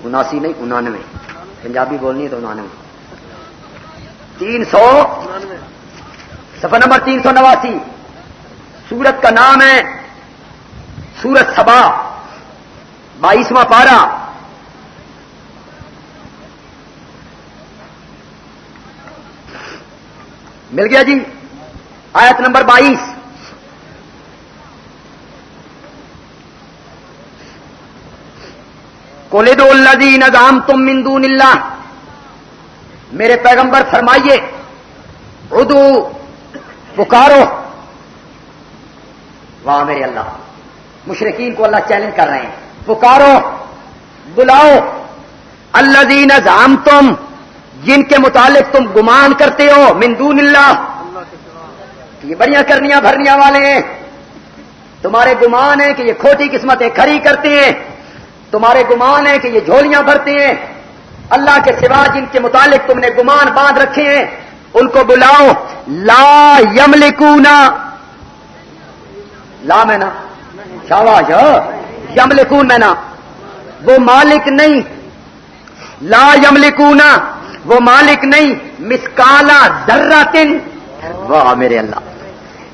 اناسی نہیں، انانوے. پنجابی بولنی ہے تو انانوے. تین سو سفر نمبر تین سو نواسی. سورت کا نام ہے سورت سبا. بائیسواں پارا مل گیا جی؟ آیت نمبر بائیس۔ کولید الدین نظام تم مندون اللہ۔ میرے پیغمبر فرمائیے اردو پکارو۔ واہ، میرے اللہ۔ مشرقین کو اللہ چیلنج کر رہے ہیں۔ پکارو، بلاؤ۔ اللہ دین ازام تم جن کے متعلق تم گمان کرتے ہو مندون اللہ. یہ بڑیاں کرنیاں، بھرنیاں والے ہیں. تمہارے گمان ہیں کہ یہ کھوٹی قسمتیں کھڑی کرتے ہیں. تمہارے گمان ہیں کہ یہ جھولیاں بھرتے ہیں. اللہ کے سوا جن کے متعلق تم نے گمان باندھ رکھے ہیں، ان کو بلاؤ. لا یملکونا. لا میں نا. شاواش یملکون میں نا. وہ مالک نہیں. لا یملکونا. وہ مالک نہیں مسکالا ذرہ تن واہ میرے اللہ۔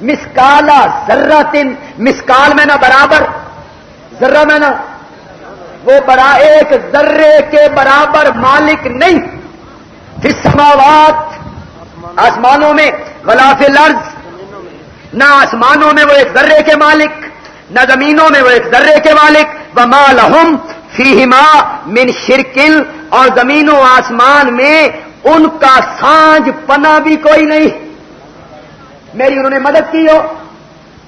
مسکالا ذرہ تن مسکال میں نا برابر۔ ذرہ میں نا وہ بڑا ایک ذرے کے برابر مالک نہیں۔ پھر سماوات آسمانوں میں ولاف لرض نہ آسمانوں میں وہ ایک ذرے کے مالک، نہ زمینوں میں وہ ایک ذرے کے مالک۔ وہ مالحم فیما من شرکل اور زمین و آسمان میں ان کا سانج پنا بھی کوئی نہیں۔ میری انہوں نے مدد کی ہو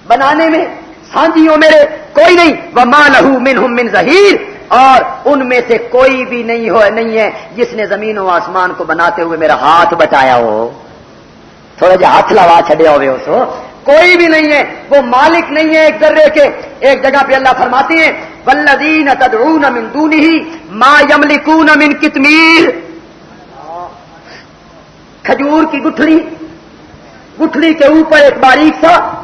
بنانے میں سانجی ہو میرے کوئی نہیں۔ وہ ماں لہو من ہم من ظہیر اور ان میں سے کوئی بھی نہیں ہو، نہیں ہے جس نے زمین و آسمان کو بناتے ہوئے میرا ہاتھ بچایا ہو۔ تھوڑا جا ہاتھ لوا چڑیا ہوئے اس کوئی بھی نہیں ہے، وہ مالک نہیں ہے ایک ذرے کے۔ ایک جگہ پہ اللہ فرماتے ہیں ولدین تدعون من دونه ما يملكون من کتمیر کھجور کی گٹھڑی گٹھڑی کے اوپر ایک باریک سا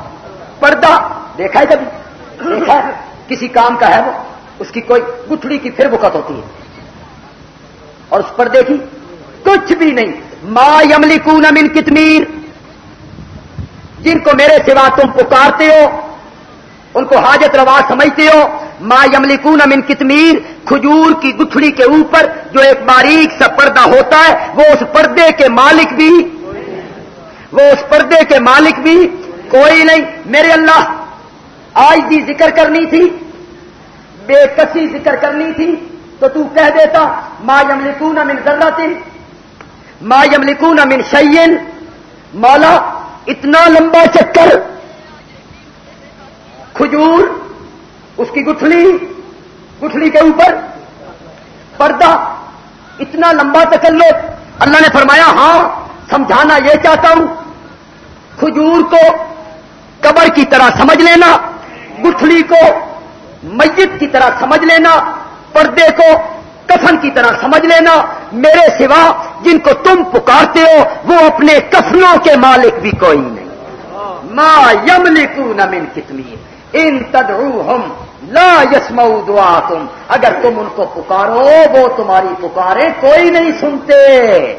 پردہ۔ دیکھا ہے کبھی دیکھا ہے۔ کسی کام کا ہے وہ، اس کی کوئی گٹھڑی کی پھر بکت ہوتی ہے۔ اور اس پردے کی کچھ بھی نہیں۔ ما یملکون من کتمیر جن کو میرے سوا تم پکارتے ہو، ان کو حاجت روا سمجھتے ہو، ما یملکون من کتمیر، کھجور کی گٹھڑی کے اوپر جو ایک باریک سا پردہ ہوتا ہے، وہ اس پردے کے مالک بھی، وہ اس پردے کے مالک بھی، کوئی نہیں۔ میرے اللہ، آج بھی ذکر کرنی تھی، بے کسی ذکر کرنی تھی، تو تو کہہ دیتا، ما یملکون من ذرات ما یملکون من شیئن، مولا اتنا لمبا چکر، کھجور، اس کی گٹھلی گٹھلی کے اوپر، پردہ، اتنا لمبا تکلف اللہ نے فرمایا ہاں سمجھانا یہ چاہتا ہوں، کھجور کو قبر کی طرح سمجھ لینا، گٹھلی کو مسجد کی طرح سمجھ لینا، پردے کو کفن کی طرح سمجھ لینا میرے سوا جن کو تم پکارتے ہو، وہ اپنے کفنوں کے مالک بھی کوئی نہیں۔ ما یملکون من کتمیر ان تدعوہم لا یسمعو دعاکم۔ اگر تم ان کو پکارو، وہ تمہاری پکارے کوئی نہیں سنتے۔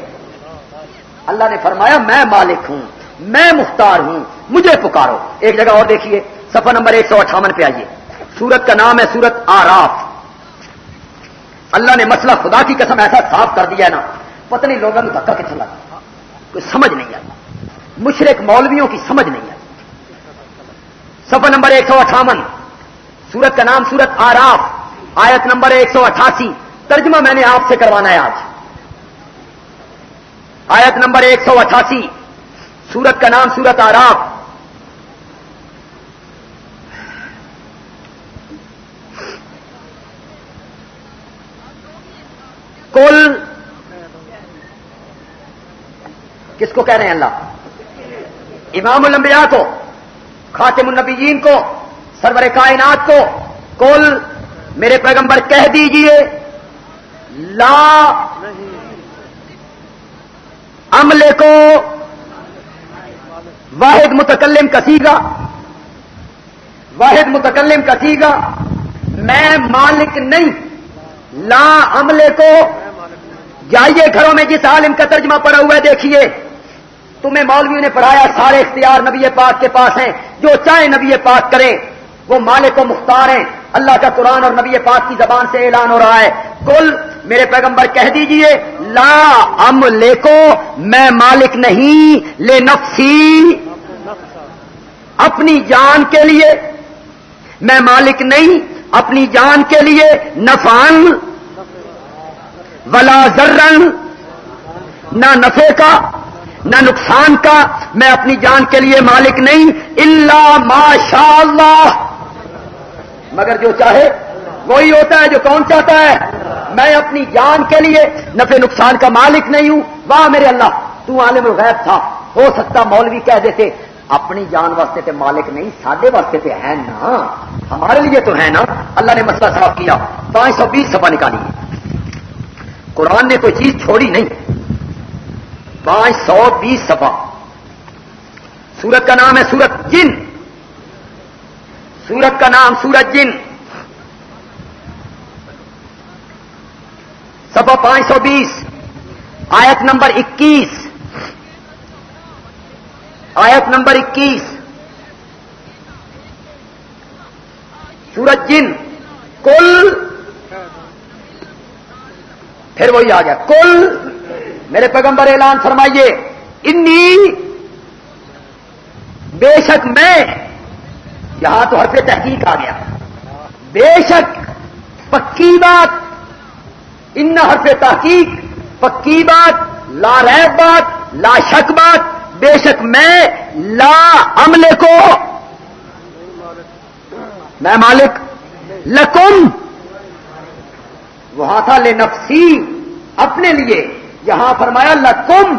اللہ نے فرمایا، میں مالک ہوں، میں مختار ہوں، مجھے پکارو۔ ایک جگہ اور دیکھیے سفر نمبر ایک سو اٹھاون پہ آئیے۔ سورت کا نام ہے سورت آراف۔ اللہ نے مسئلہ خدا کی قسم ایسا صاف کر دیا ہے نا، پتہ نہیں لوگوں کو دھکا کتنا لگا۔ کوئی سمجھ نہیں آئی۔ مشرق مولویوں کی سمجھ نہیں آئی۔ سفر نمبر ایک سو اٹھاون، سورت کا نام سورت آراف، آیت نمبر ایک سو اٹھاسی، ترجمہ میں نے آپ سے کروانا ہے آج۔ آیت نمبر ایک سو اٹھاسی، سورت کا نام سورت آراف کل کس کو کہہ رہے ہیں اللہ؟ امام الانبیاء کو، خاتم النبیین کو، سرور کائنات کو، کل میرے پیغمبر کہہ دیجیے، لا عملے کو واحد متکلم کسی گا واحد متکلم کسی گا میں مالک نہیں، لا عملے کو جائیے گھروں میں جس عالم کا ترجمہ پڑا ہوا ہے، دیکھیے۔ تمہیں مولویوں نے پڑھایا، سارے اختیار نبی پاک کے پاس ہیں۔ جو چاہے نبی پاک کرے، وہ مالک و مختار ہیں۔ اللہ کا قرآن اور نبی پاک کی زبان سے اعلان ہو رہا ہے۔ کل میرے پیغمبر کہہ دیجیے، لا ام لے کو میں مالک نہیں لے نفسی اپنی جان کے لیے۔ میں مالک نہیں، اپنی جان کے لیے نفان ولا ذرن نہ نفے کا، نہ نقصان کا، میں اپنی جان کے لیے مالک نہیں اللہ ماشاء اللہ مگر جو چاہے، وہی ہوتا ہے جو کون چاہتا ہے۔ میں اپنی جان کے لیے نفع نقصان کا مالک نہیں ہوں۔ واہ میرے اللہ، تو عالم الغیب تھا۔ ہو سکتا مولوی کہہ دیتے، اپنی جان واسطے تے مالک نہیں ساڈے واسطے تے ہے نا۔ ہمارے لیے تو ہے نا۔ اللہ نے مسئلہ صاف کیا۔ پانچ سو بیس سفا نکالی۔ قرآن نے کوئی چیز چھوڑی نہیں۔ پانچ سو بیس سفا سورت کا نام ہے سورت جن۔ سورت کا نام سورت جن۔ سفا پانچ سو بیس۔ آیت نمبر اکیس۔ آیت نمبر اکیس۔ سورج جن۔ کل پھر وہی آ گیا۔ کل میرے پیغمبر اعلان فرمائیے، انی، بے شک میں، یہاں تو حرف تحقیق آ گیا۔ بے شک، پکی بات، ان حرف تحقیق، پکی بات، لا ریب بات، لا شک بات، بے شک میں، لا عملے کو، میں مالک، لکم وہاں تھا، لے نفسی، اپنے لیے۔ یہاں فرمایا، لکم۔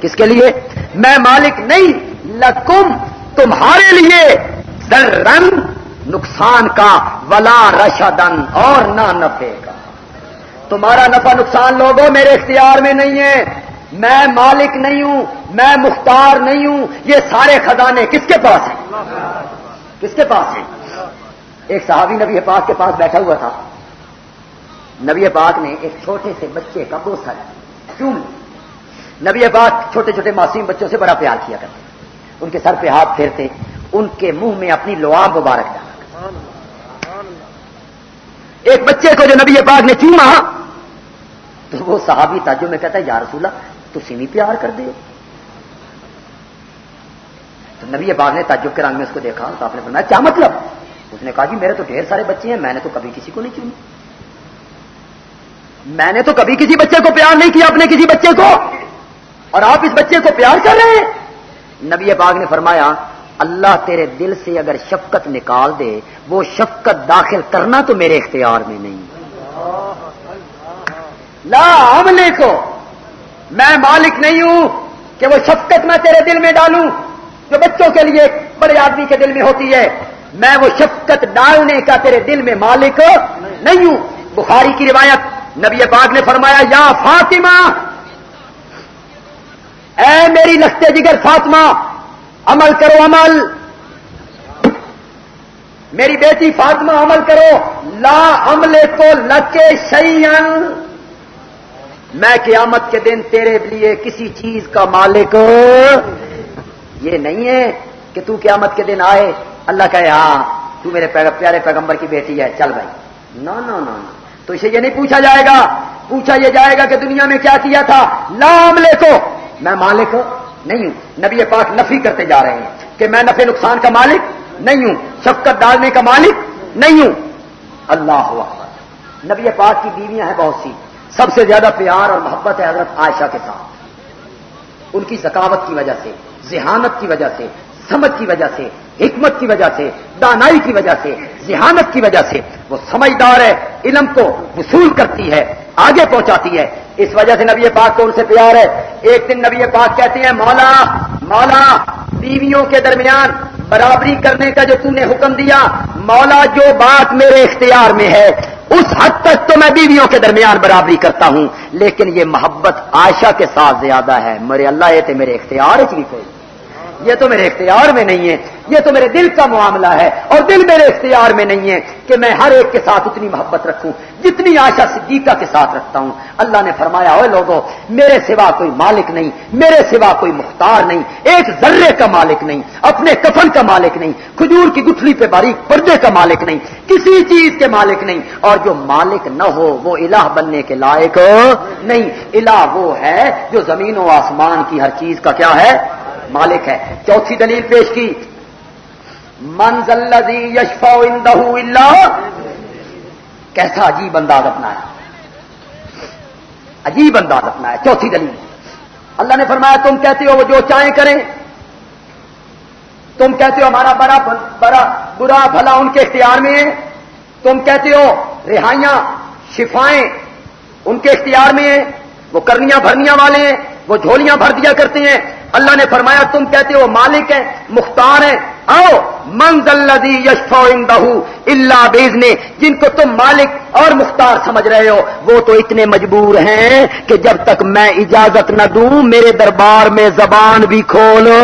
کس کے لیے؟ میں مالک نہیں، لکم۔ تمہارے لیے در رنگ نقصان کا، ولا رشدن اور نہ نفے کا۔ تمہارا نفع نقصان لوگوں میرے اختیار میں نہیں ہے۔ میں مالک نہیں ہوں، میں مختار نہیں ہوں۔ یہ سارے خزانے کس کے پاس ہیں؟ کس کے پاس ہیں؟ ایک صحابی نبی پاک کے پاس بیٹھا ہوا تھا۔ نبی پاک نے ایک چھوٹے سے بچے کا بوسا کیوں نبی پاک چھوٹے چھوٹے معصوم بچوں سے بڑا پیار کیا کرتے ان کے سر پہ ہاتھ پھیرتے، ان کے منہ میں اپنی لواب مبارک ڈالا ایک بچے کو جو نبی پاک نے چوما، تو وہ صحابی تاجو میں کہتا ہے، یا رسول اللہ تو سمی پیار کر دے تو نبی باغ نے تعجب کے رنگ میں اس کو دیکھا، تو آپ نے فرمایا، کیا مطلب؟ اس نے کہا جی میرے تو ڈھیر سارے بچے ہیں، میں نے تو کبھی کسی کو نہیں چنی میں نے تو کبھی کسی بچے کو پیار نہیں کیا، اپنے کسی بچے کو۔ اور آپ اس بچے کو پیار کر رہے ہیں؟ نبی باغ نے فرمایا، اللہ تیرے دل سے اگر شفقت نکال دے، وہ شفقت داخل کرنا تو میرے اختیار میں نہیں۔ لا عملے کو۔ میں مالک نہیں ہوں کہ وہ شفقت میں تیرے دل میں ڈالوں، جو بچوں کے لیے بڑے آدمی کے دل میں ہوتی ہے۔ میں وہ شفقت ڈالنے کا تیرے دل میں مالک نہیں ہوں۔ بخاری کی روایت نبی پاک نے فرمایا، یا فاطمہ، اے میری لختے جگر فاطمہ، عمل کرو، عمل۔ میری بیٹی فاطمہ، عمل کرو۔ لا عملے کو لکے شیئن میں قیامت کے دن تیرے لیے کسی چیز کا مالک۔ یہ نہیں ہے کہ تو قیامت کے دن آئے، اللہ کہے ہاں تو میرے پیارے پیغمبر کی بیٹی ہے، چل بھائی۔ نو نو نو۔ تو اسے یہ نہیں پوچھا جائے گا، پوچھا یہ جائے گا کہ دنیا میں کیا کیا تھا؟ لام لے کو میں مالک نہیں ہوں۔ نبی پاک نفی کرتے جا رہے ہیں کہ میں نفے نقصان کا مالک نہیں ہوں، شفقت ڈالنے کا مالک نہیں ہوں۔ اللہ نبی پاک کی بیویاں ہیں بہت سی۔ سب سے زیادہ پیار اور محبت ہے حضرت عائشہ کے ساتھ۔ ان کی ثقافت کی وجہ سے، ذہانت کی وجہ سے، سمجھ کی وجہ سے حکمت کی وجہ سے، دانائی کی وجہ سے، ذہانت کی وجہ سے۔ وہ سمجھدار ہے، علم کو وصول کرتی ہے، آگے پہنچاتی ہے۔ اس وجہ سے نبی پاک کو ان سے پیار ہے۔ ایک دن نبی پاک کہتے ہیں، مولا مولا، بیویوں کے درمیان برابری کرنے کا جو تم نے حکم دیا، مولا جو بات میرے اختیار میں ہے، اس حد تک تو میں بیویوں کے درمیان برابری کرتا ہوں۔ لیکن یہ محبت عائشہ کے ساتھ زیادہ ہے۔ میرے اللہ، یہ تھے میرے اختیار چلی کوئی یہ تو میرے اختیار میں نہیں ہے، یہ تو میرے دل کا معاملہ ہے، اور دل میرے اختیار میں نہیں ہے کہ میں ہر ایک کے ساتھ اتنی محبت رکھوں، جتنی آشا صدیقہ کے ساتھ رکھتا ہوں۔ اللہ نے فرمایا ہوئے لوگوں میرے سوا کوئی مالک نہیں، میرے سوا کوئی مختار نہیں، ایک ذرے کا مالک نہیں، اپنے کفن کا مالک نہیں، کھجور کی گٹھلی پہ باریک پردے کا مالک نہیں، کسی چیز کے مالک نہیں، اور جو مالک نہ ہو، وہ الہ بننے کے لائق نہیں۔ الہ وہ ہے جو زمین و آسمان کی ہر چیز کا کیا ہے؟ مالک ہے۔ چوتھی دلیل پیش کی۔ منزل یشفا اللہ کیسا عجیب انداز اپنا ہے عجیب انداز اپنا ہے چوتھی دلیل۔ اللہ نے فرمایا، تم کہتے ہو وہ جو چاہیں کریں۔ تم کہتے ہو ہمارا بڑا بڑا برا بھلا ان کے اختیار میں ہے۔ تم کہتے ہو رہائیاں، شفائیں ان کے اختیار میں ہیں۔ وہ کرنیاں بھرنیاں والے ہیں، وہ جھولیاں بھر دیا کرتے ہیں۔ اللہ نے فرمایا، تم کہتے ہو، مالک ہیں مختار ہیں آؤ منز یشفا بہو اللہ بیز نے جن کو تم مالک اور مختار سمجھ رہے ہو، وہ تو اتنے مجبور ہیں کہ جب تک میں اجازت نہ دوں، میرے دربار میں زبان بھی کھولو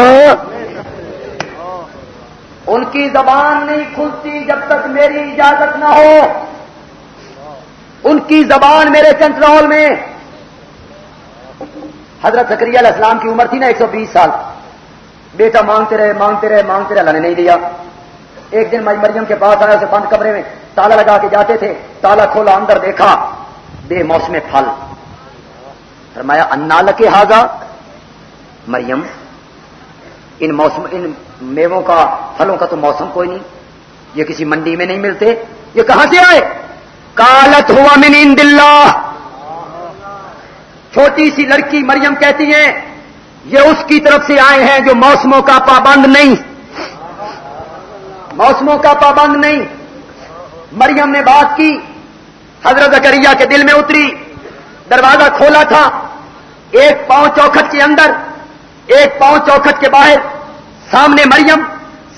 ان کی زبان نہیں کھلتی جب تک میری اجازت نہ ہو۔ ان کی زبان میرے کنٹرول میں حضرت زکریہ علیہ السلام کی عمر تھی نا ایک سو بیس سال۔ بیٹا مانگتے رہے مانگتے رہے مانگتے رہے، اللہ نے نہیں دیا۔ ایک دن مریم کے پاس آیا اسے بند کمرے میں تالا لگا کے جاتے تھے۔ تالا کھولا، اندر دیکھا، بے موسم پھل۔ فرمایا، انا لکے ہاگا مریم، ان موسم، ان میووں کا، پھلوں کا تو موسم کوئی نہیں۔ یہ کسی منڈی میں نہیں ملتے۔ یہ کہاں سے آئے؟ کالت ہوا من ان چھوٹی سی لڑکی مریم کہتی ہیں، یہ اس کی طرف سے آئے ہیں جو موسموں کا پابند نہیں۔ موسموں کا پابند نہیں۔ مریم نے بات کی، حضرت اکریہ کے دل میں اتری، دروازہ کھولا تھا، ایک پاؤں چوکھٹ کے اندر، ایک پاؤں چوکھٹ کے باہر، سامنے مریم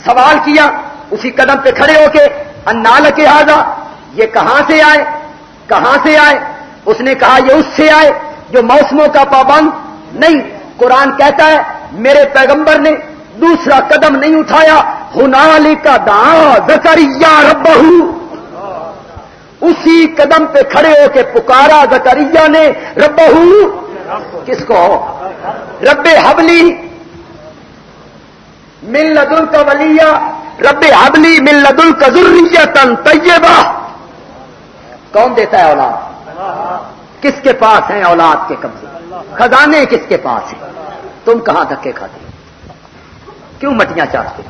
سوال کیا، اسی قدم پہ کھڑے ہو کے انال کے آزا یہ کہاں سے آئے؟ کہاں سے آئے؟ اس نے کہا، یہ اس سے آئے۔ جو موسموں کا پابند نہیں، قرآن کہتا ہے، میرے پیغمبر نے دوسرا قدم نہیں اٹھایا ہنالی کا دا زکریہ رب اسی قدم پہ کھڑے ہو کے پکارا زکریہ نے رب کس کو؟ رب حبلی۔ مل لدل کا ولیہ۔ رب حبلی مل لدل کا ضروری تن طیبہ۔ کون دیتا ہے اولاد؟ کس کے پاس ہیں اولاد کے قبضے؟ خزانے کس کے پاس ہیں؟ تم کہاں دھکے کھاتے کیوں مٹیاں چاٹتے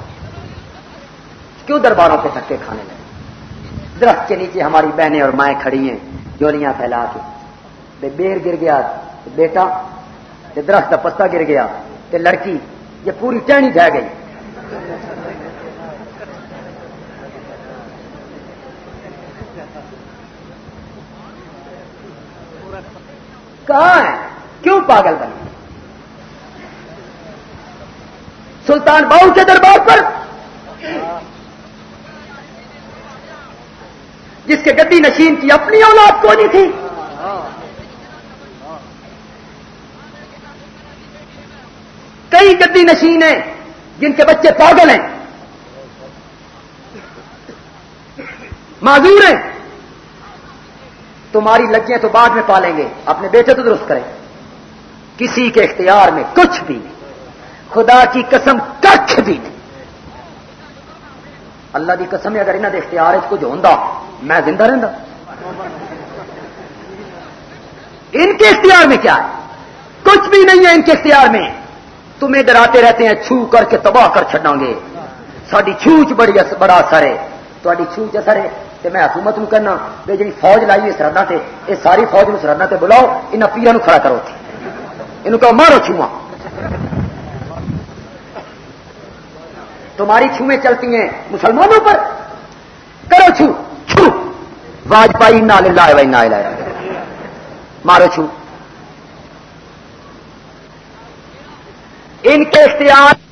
کیوں درباروں پہ دھکے کھانے لگے درخت کے نیچے ہماری بہنیں اور مائیں کھڑی ہیں، جولیاں پھیلا کے۔ بیر گر گیا بیٹا درخت کا پتا گر گیا کہ لڑکی، یہ پوری ٹہنی ڈہ گئی۔ کہاں ہے؟ کیوں پاگل بنے سلطان باؤ کے دربار پر۔ جس کے گدی نشین کی اپنی اولاد کو نہیں تھی۔ کئی گدی نشین ہیں جن کے بچے پاگل ہیں۔ معذور ہیں۔ تمہاری لجیں تو بعد میں پالیں گے، اپنے بیٹے تو درست کریں۔ کسی کے اختیار میں کچھ بھی نہیں۔ خدا کی قسم کچھ بھی نہیں۔ اللہ کی قسم اگر انہوں کے اختیار کچھ ہوں میں زندہ رہتا ان کے اختیار میں کیا ہے؟ کچھ بھی نہیں ہے ان کے اختیار میں۔ تمہیں ڈراتے رہتے ہیں، چھو کر کے تباہ کر چڈا گے۔ ساری چھوچ بڑی بڑا اثر ہے۔ تاری چھوچ اثر ہے۔ تو میں حکومت نو کرنا بے جی فوج لائی سرحدوں سے یہ ساری فوج نو سرحدوں سے بلاؤ انہیں پیروں کھڑا کرو یہ کہ مارو چھواں تمہاری چھویں چلتی ہیں مسلمانوں پر۔ کرو چھو چھو۔ واجپائی نہ لائے بھائی نہ لائے مارو چھو۔ ان کے اختیار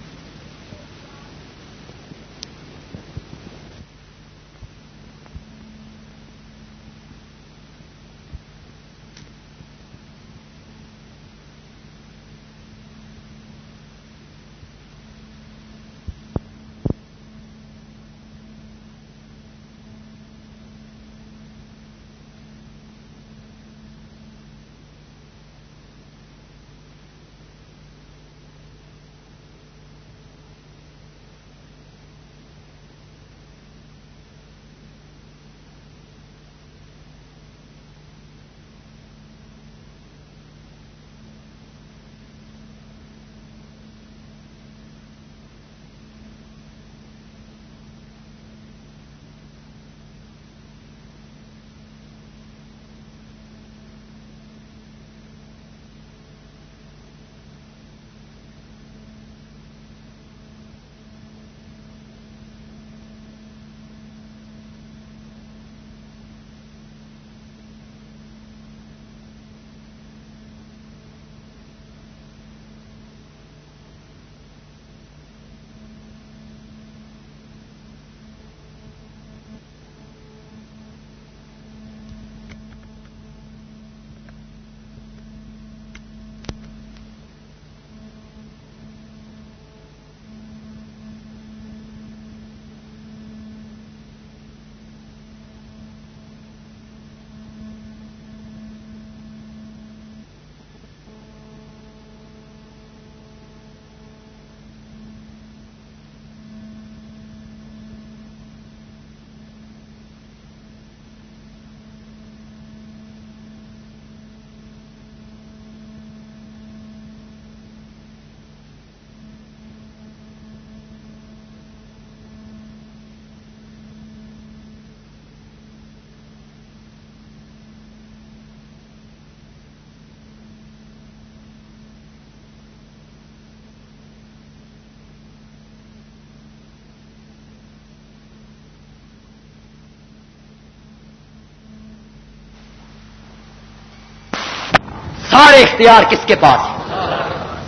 اختیار کس کے پاس؟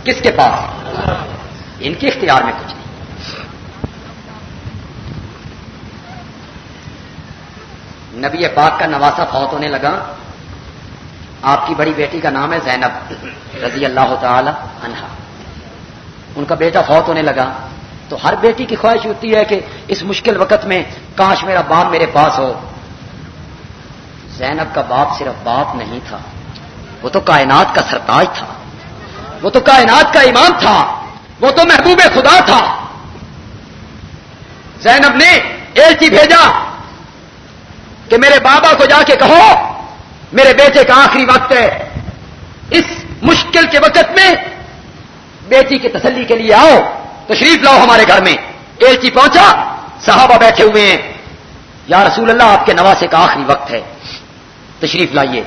کس کے پاس؟ ان کے اختیار میں کچھ نہیں۔ نبی پاک کا نواسا فوت ہونے لگا۔ آپ کی بڑی بیٹی کا نام ہے زینب رضی اللہ تعالی عنہا۔ ان کا بیٹا فوت ہونے لگا۔ تو ہر بیٹی کی خواہش ہوتی ہے کہ اس مشکل وقت میں کاش میرا باپ میرے پاس ہو۔ زینب کا باپ صرف باپ نہیں تھا۔ وہ تو کائنات کا سرتاج تھا۔ وہ تو کائنات کا امام تھا۔ وہ تو محبوب خدا تھا۔ زینب نے ایلچی بھیجا کہ میرے بابا کو جا کے کہو، میرے بیٹے کا آخری وقت ہے۔ اس مشکل کے وقت میں بیٹی کی تسلی کے لیے آؤ۔ تشریف لاؤ ہمارے گھر میں۔ ایلچی پہنچا۔ صحابہ بیٹھے ہوئے ہیں۔ یا رسول اللہ، آپ کے نواسے کا آخری وقت ہے۔ تشریف لائیے۔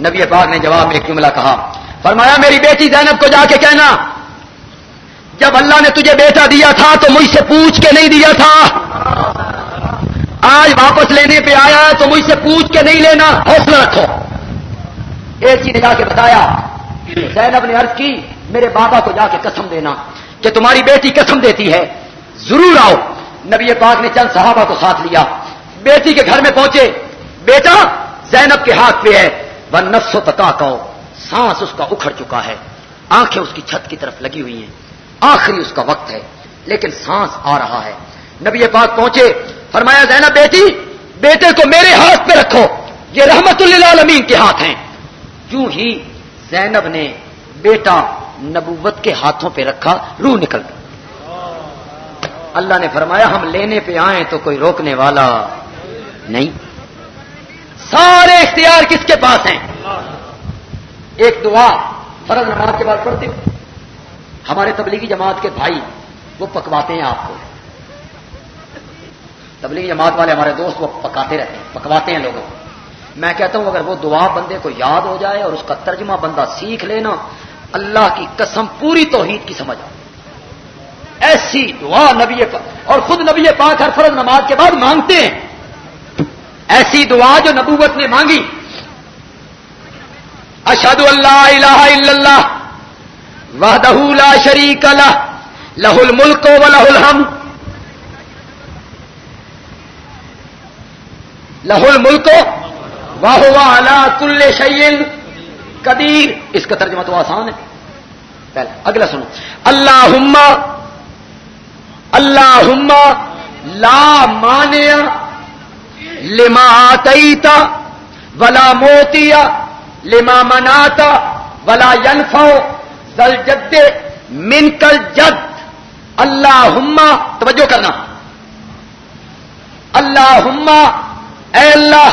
نبی پاک نے جواب میں جملہ کہا، فرمایا، میری بیٹی زینب کو جا کے کہنا، جب اللہ نے تجھے بیٹا دیا تھا تو مجھ سے پوچھ کے نہیں دیا تھا۔ آج واپس لینے پہ آیا تو مجھ سے پوچھ کے نہیں لینا، حوصلہ رکھو۔ ایک چیز نے جا کے بتایا، زینب نے عرض کی، میرے بابا کو جا کے قسم دینا کہ تمہاری بیٹی قسم دیتی ہے، ضرور آؤ۔ نبی پاک نے چند صحابہ کو ساتھ لیا۔ بیٹی کے گھر میں پہنچے، بیٹا، زینب کے ہاتھ پہ ہے۔ وہ نفسو تتا سانس اس کا اکھڑ چکا ہے۔ آنکھیں اس کی چھت کی طرف لگی ہوئی ہیں۔ آخری اس کا وقت ہے، لیکن سانس آ رہا ہے۔ نبی پاک پہنچے، فرمایا، زینب بیٹی، بیٹے کو میرے ہاتھ پہ رکھو۔ یہ رحمت اللہ کے ہاتھ ہیں۔ جو ہی زینب نے بیٹا نبوت کے ہاتھوں پہ رکھا، روح نکل گئی۔ اللہ نے فرمایا، ہم لینے پہ آئیں تو کوئی روکنے والا نہیں۔ سارے اختیار کس کے پاس ہیں؟ ایک دعا فرض نماز کے بعد پڑھتے ہمارے تبلیغی جماعت کے بھائی وہ پکواتے ہیں آپ کو۔ تبلیغی جماعت والے ہمارے دوست وہ پکاتے رہتے ہیں، پکواتے ہیں لوگوں کو۔ میں کہتا ہوں اگر وہ دعا بندے کو یاد ہو جائے اور اس کا ترجمہ بندہ سیکھ لینا اللہ کی قسم پوری توحید کی سمجھ ایسی دعا نبی پاک اور خود نبی پاک ہر فرض نماز کے بعد مانگتے ہیں۔ ایسی دعا جو نبوت نے مانگی۔ اشد اللہ الہ الا اللہ وحدہ لا شریک لہ لہ الملک و لہ الحمد۔ لہ الملک واہ واہ کل شعین قدیر۔ اس کا ترجمہ تو آسان ہے۔ پہلے اگلا سنو۔ اللہ اللہ لا مانیا لما آتیتا ولا موتیا، لما مناتا ولا ینفو زل جد من کل جد اللہ توجہ کرنا۔ اللہ اے اللہ،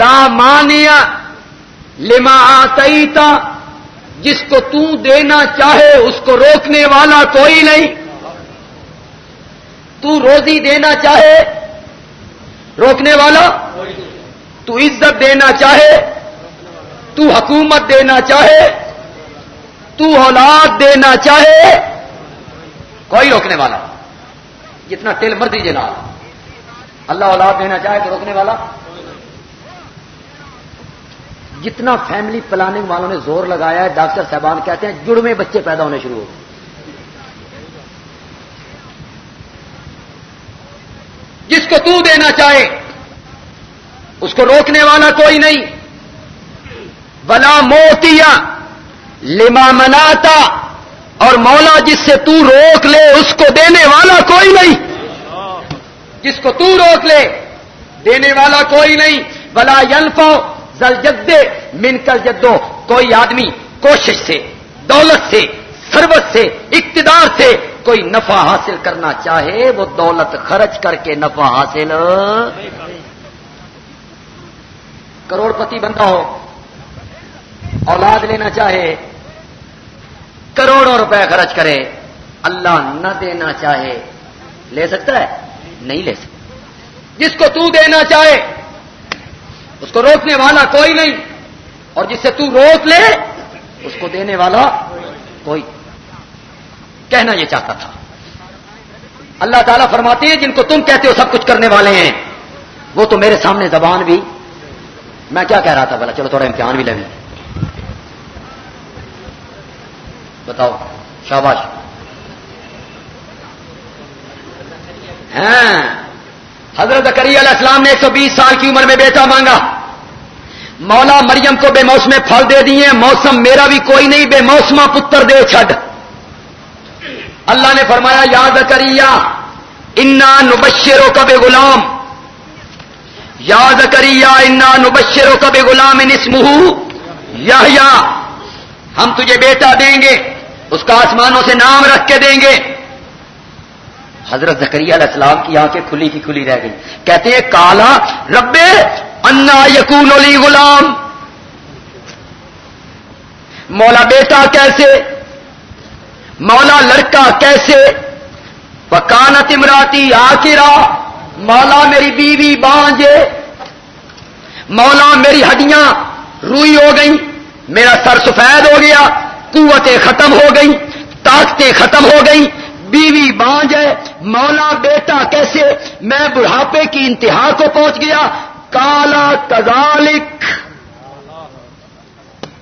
لا مانیا لما آتیتا جس کو تو دینا چاہے، اس کو روکنے والا کوئی نہیں۔ تو روزی دینا چاہے روکنے والا، تو عزت دینا چاہے، تو حکومت دینا چاہے، تو اولاد دینا چاہے، کوئی روکنے والا، جتنا ٹیل مرضی جناب اللہ اولاد دینا چاہے تو روکنے والا۔ جتنا فیملی پلاننگ والوں نے زور لگایا ہے، ڈاکٹر صاحبان کہتے ہیں جڑ میں بچے پیدا ہونے شروع ہو گئے۔ جس کو تو دینا چاہے، اس کو روکنے والا کوئی نہیں۔ بلا موتیا لما مناتا اور مولا جس سے تو روک لے، اس کو دینے والا کوئی نہیں۔ جس کو تو روک لے، دینے والا کوئی نہیں۔ بلا ینفو زل جدے من کر جدو کوئی آدمی کوشش سے، دولت سے سروت سے، اقتدار سے کوئی نفع حاصل کرنا چاہے، وہ دولت خرچ کر کے نفع حاصل کروڑ پتی بندہ ہو، اولاد لینا چاہے، کروڑوں روپے خرچ کرے، اللہ نہ دینا چاہے، لے سکتا ہے؟ نہیں لے سکتا۔ جس کو تو دینا چاہے، اس کو روکنے والا کوئی نہیں، اور جس سے تو روک لے، اس کو دینے والا کوئی کہنا یہ چاہتا تھا۔ اللہ تعالیٰ فرماتے ہیں، جن کو تم کہتے ہو سب کچھ کرنے والے ہیں، وہ تو میرے سامنے زبان بھی۔ میں کیا کہہ رہا تھا بلا چلو تھوڑا امتحان بھی لیں۔ بتاؤ، شاباش۔ ہاں حضرت کری علیہ السلام نے ایک سو بیس سال کی عمر میں بیٹا مانگا۔ مولا مریم کو بے موسم پھل دے دیے، موسم میرا بھی کوئی نہیں، بے موسما پتر دے، چھڈ۔ اللہ نے فرمایا یاد کریا انا نبشروں کا بے غلام یاد کریا انا نبشروں کا بے غلام نسمہ یا ہم تجھے بیٹا دیں گے، اس کا آسمانوں سے نام رکھ کے دیں گے۔ حضرت زکریہ علیہ السلام کی آنکھیں کھلی کی کھلی رہ گئی کہتے ہیں، کالا ربے انا یقون علی غلام۔ مولا بیٹا کیسے؟ مولا لڑکا کیسے؟ پکانت امراتی آکرا مولا میری بیوی بانجے۔ مولا میری ہڈیاں روئی ہو گئی میرا سر سفید ہو گیا، قوتیں ختم ہو گئی طاقتیں ختم ہو گئی بیوی بانج ہے مولا بیٹا کیسے؟ میں بڑھاپے کی انتہا کو پہنچ گیا۔ کالا کزالک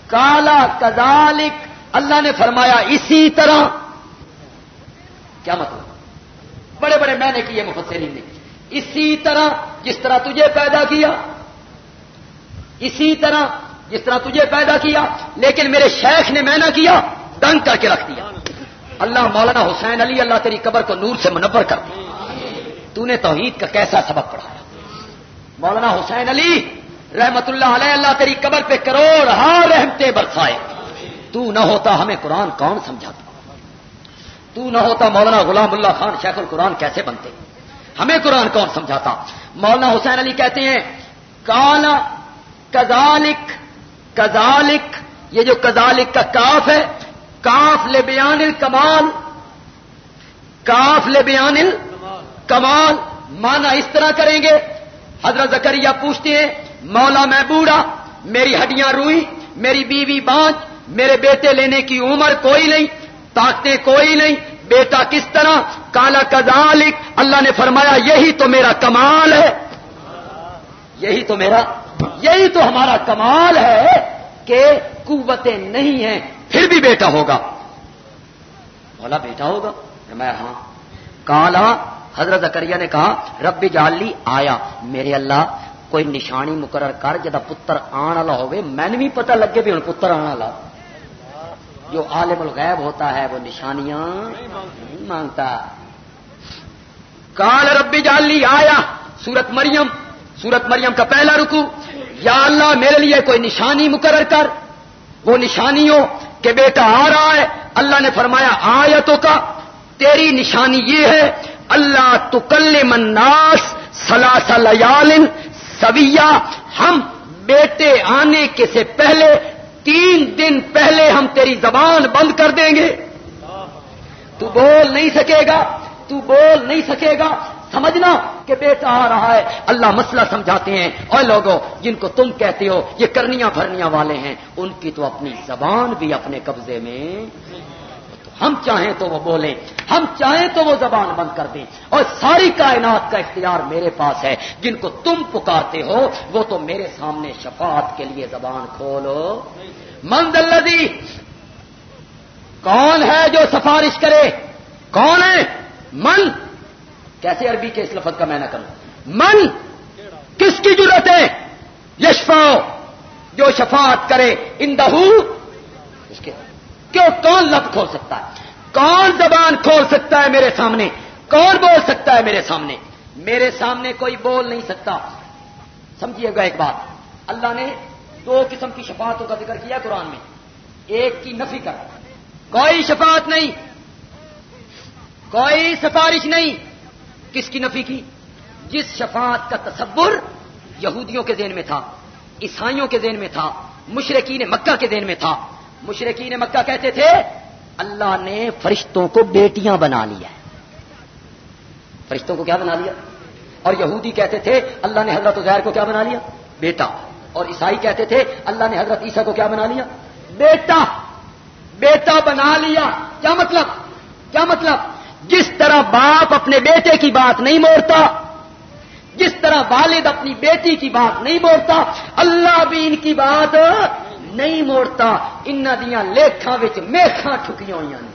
کالا کزالک اللہ نے فرمایا اسی طرح کیا مطلب؟ بڑے بڑے میں نے کیے، مفسرین نے اسی طرح جس طرح تجھے پیدا کیا، اسی طرح جس طرح تجھے پیدا کیا، لیکن میرے شیخ نے میں نہ کیا، دنگ کر کے رکھ دیا۔ اللہ مولانا حسین علی، اللہ تیری قبر کو نور سے منور کر تو نے توحید کا کیسا سبق پڑھایا مولانا حسین علی رحمت اللہ علیہ، اللہ تیری قبر پہ کروڑ ہاں رحمتے برسائے۔ تو نہ ہوتا ہمیں قرآن کون سمجھاتا؟ تو نہ ہوتا مولانا غلام اللہ خان شیخ القرآن کیسے بنتے؟ ہمیں قرآن کون سمجھاتا؟ مولانا حسین علی کہتے ہیں کالا کزالک کزالک یہ جو کزالک کا کاف ہے، کاف لے بیان کمال کاف لے بیان کمال مانا اس طرح کریں گے۔ حضرت زکریہ پوچھتے ہیں، مولا میں بوڑھا، میری ہڈیاں روئی میری بیوی بانچ میرے بیٹے لینے کی عمر کوئی نہیں، طاقتیں کوئی نہیں، بیٹا کس طرح؟ کالا کزالک اللہ نے فرمایا، یہی تو میرا کمال ہے۔ یہی تو میرا، یہی تو ہمارا کمال ہے کہ قوتیں نہیں ہیں، پھر بھی بیٹا ہوگا۔ بولا بیٹا ہوگا؟ میں ہاں۔ کالا حضرت اکریا نے کہا، رب جالی آیا۔ میرے اللہ، کوئی نشانی مقرر کر جا پتر آن والا ہوگی میں بھی پتہ لگے بھی ہوں پتر آن والا۔ جو عالم الغیب ہوتا ہے، وہ نشانیاں نہیں مانگتا۔ کال ربی جالی آیا سورت مریم سورت مریم کا پہلا رکو یا اللہ، میرے لیے کوئی نشانی مقرر کر۔ وہ نشانیوں کہ بیٹا آ رہا ہے۔ اللہ نے فرمایا، آیتوں کا۔ تیری نشانی یہ ہے، اللہ تکل مناس سلاسل سویا ہم بیٹے آنے کے سے پہلے تین دن پہلے ہم تیری زبان بند کر دیں گے۔ تو بول نہیں سکے گا، تو بول نہیں سکے گا۔ سمجھنا کہ بیٹا آ رہا ہے۔ اللہ مسئلہ سمجھاتے ہیں۔ اور لوگوں، جن کو تم کہتے ہو، یہ کرنیاں بھرنیاں والے ہیں۔ ان کی تو اپنی زبان بھی اپنے قبضے میں ہم چاہیں تو وہ بولیں، ہم چاہیں تو وہ زبان بند کر دیں۔ اور ساری کائنات کا اختیار میرے پاس ہے۔ جن کو تم پکارتے ہو، وہ تو میرے سامنے شفاعت کے لیے زبان کھولو۔ مند الدی کون ہے جو سفارش کرے؟ کون ہے؟ من۔ کیسے عربی کے اس لفظ کا میں نہ کروں؟ من۔ کس کی ضرورت ہے؟ یشفا جو شفاعت کرے ان دہو اس کے کیوں کون لفظ کھول سکتا ہے؟ کون زبان کھول سکتا ہے میرے سامنے؟ کون بول سکتا ہے میرے سامنے؟ میرے سامنے کوئی بول نہیں سکتا۔ سمجھیے گا ایک بات۔ اللہ نے دو قسم کی شفاعتوں کا ذکر کیا قرآن میں۔ ایک کی نفی کر کوئی شفاعت نہیں۔ کوئی سفارش نہیں۔ کس کی نفی کی؟ جس شفاعت کا تصور یہودیوں کے دین میں تھا، عیسائیوں کے دین میں تھا، مشرقین مکہ کے دین میں تھا۔ مشرقین مکہ کہتے تھے، اللہ نے فرشتوں کو بیٹیاں بنا لیا ہے فرشتوں کو کیا بنا لیا؟ اور یہودی کہتے تھے، اللہ نے حضرت زہر کو کیا بنا لیا؟ بیٹا۔ اور عیسائی کہتے تھے، اللہ نے حضرت عیسیٰ کو کیا بنا لیا؟ بیٹا۔ بیٹا بنا لیا۔ کیا مطلب؟ کیا مطلب؟ جس طرح باپ اپنے بیٹے کی بات نہیں موڑتا جس طرح والد اپنی بیٹی کی بات نہیں موڑتا اللہ بھی ان کی بات نہیں موڑتا ان دیا لیکھاں میخاں ٹھکیاں ہوئی نے۔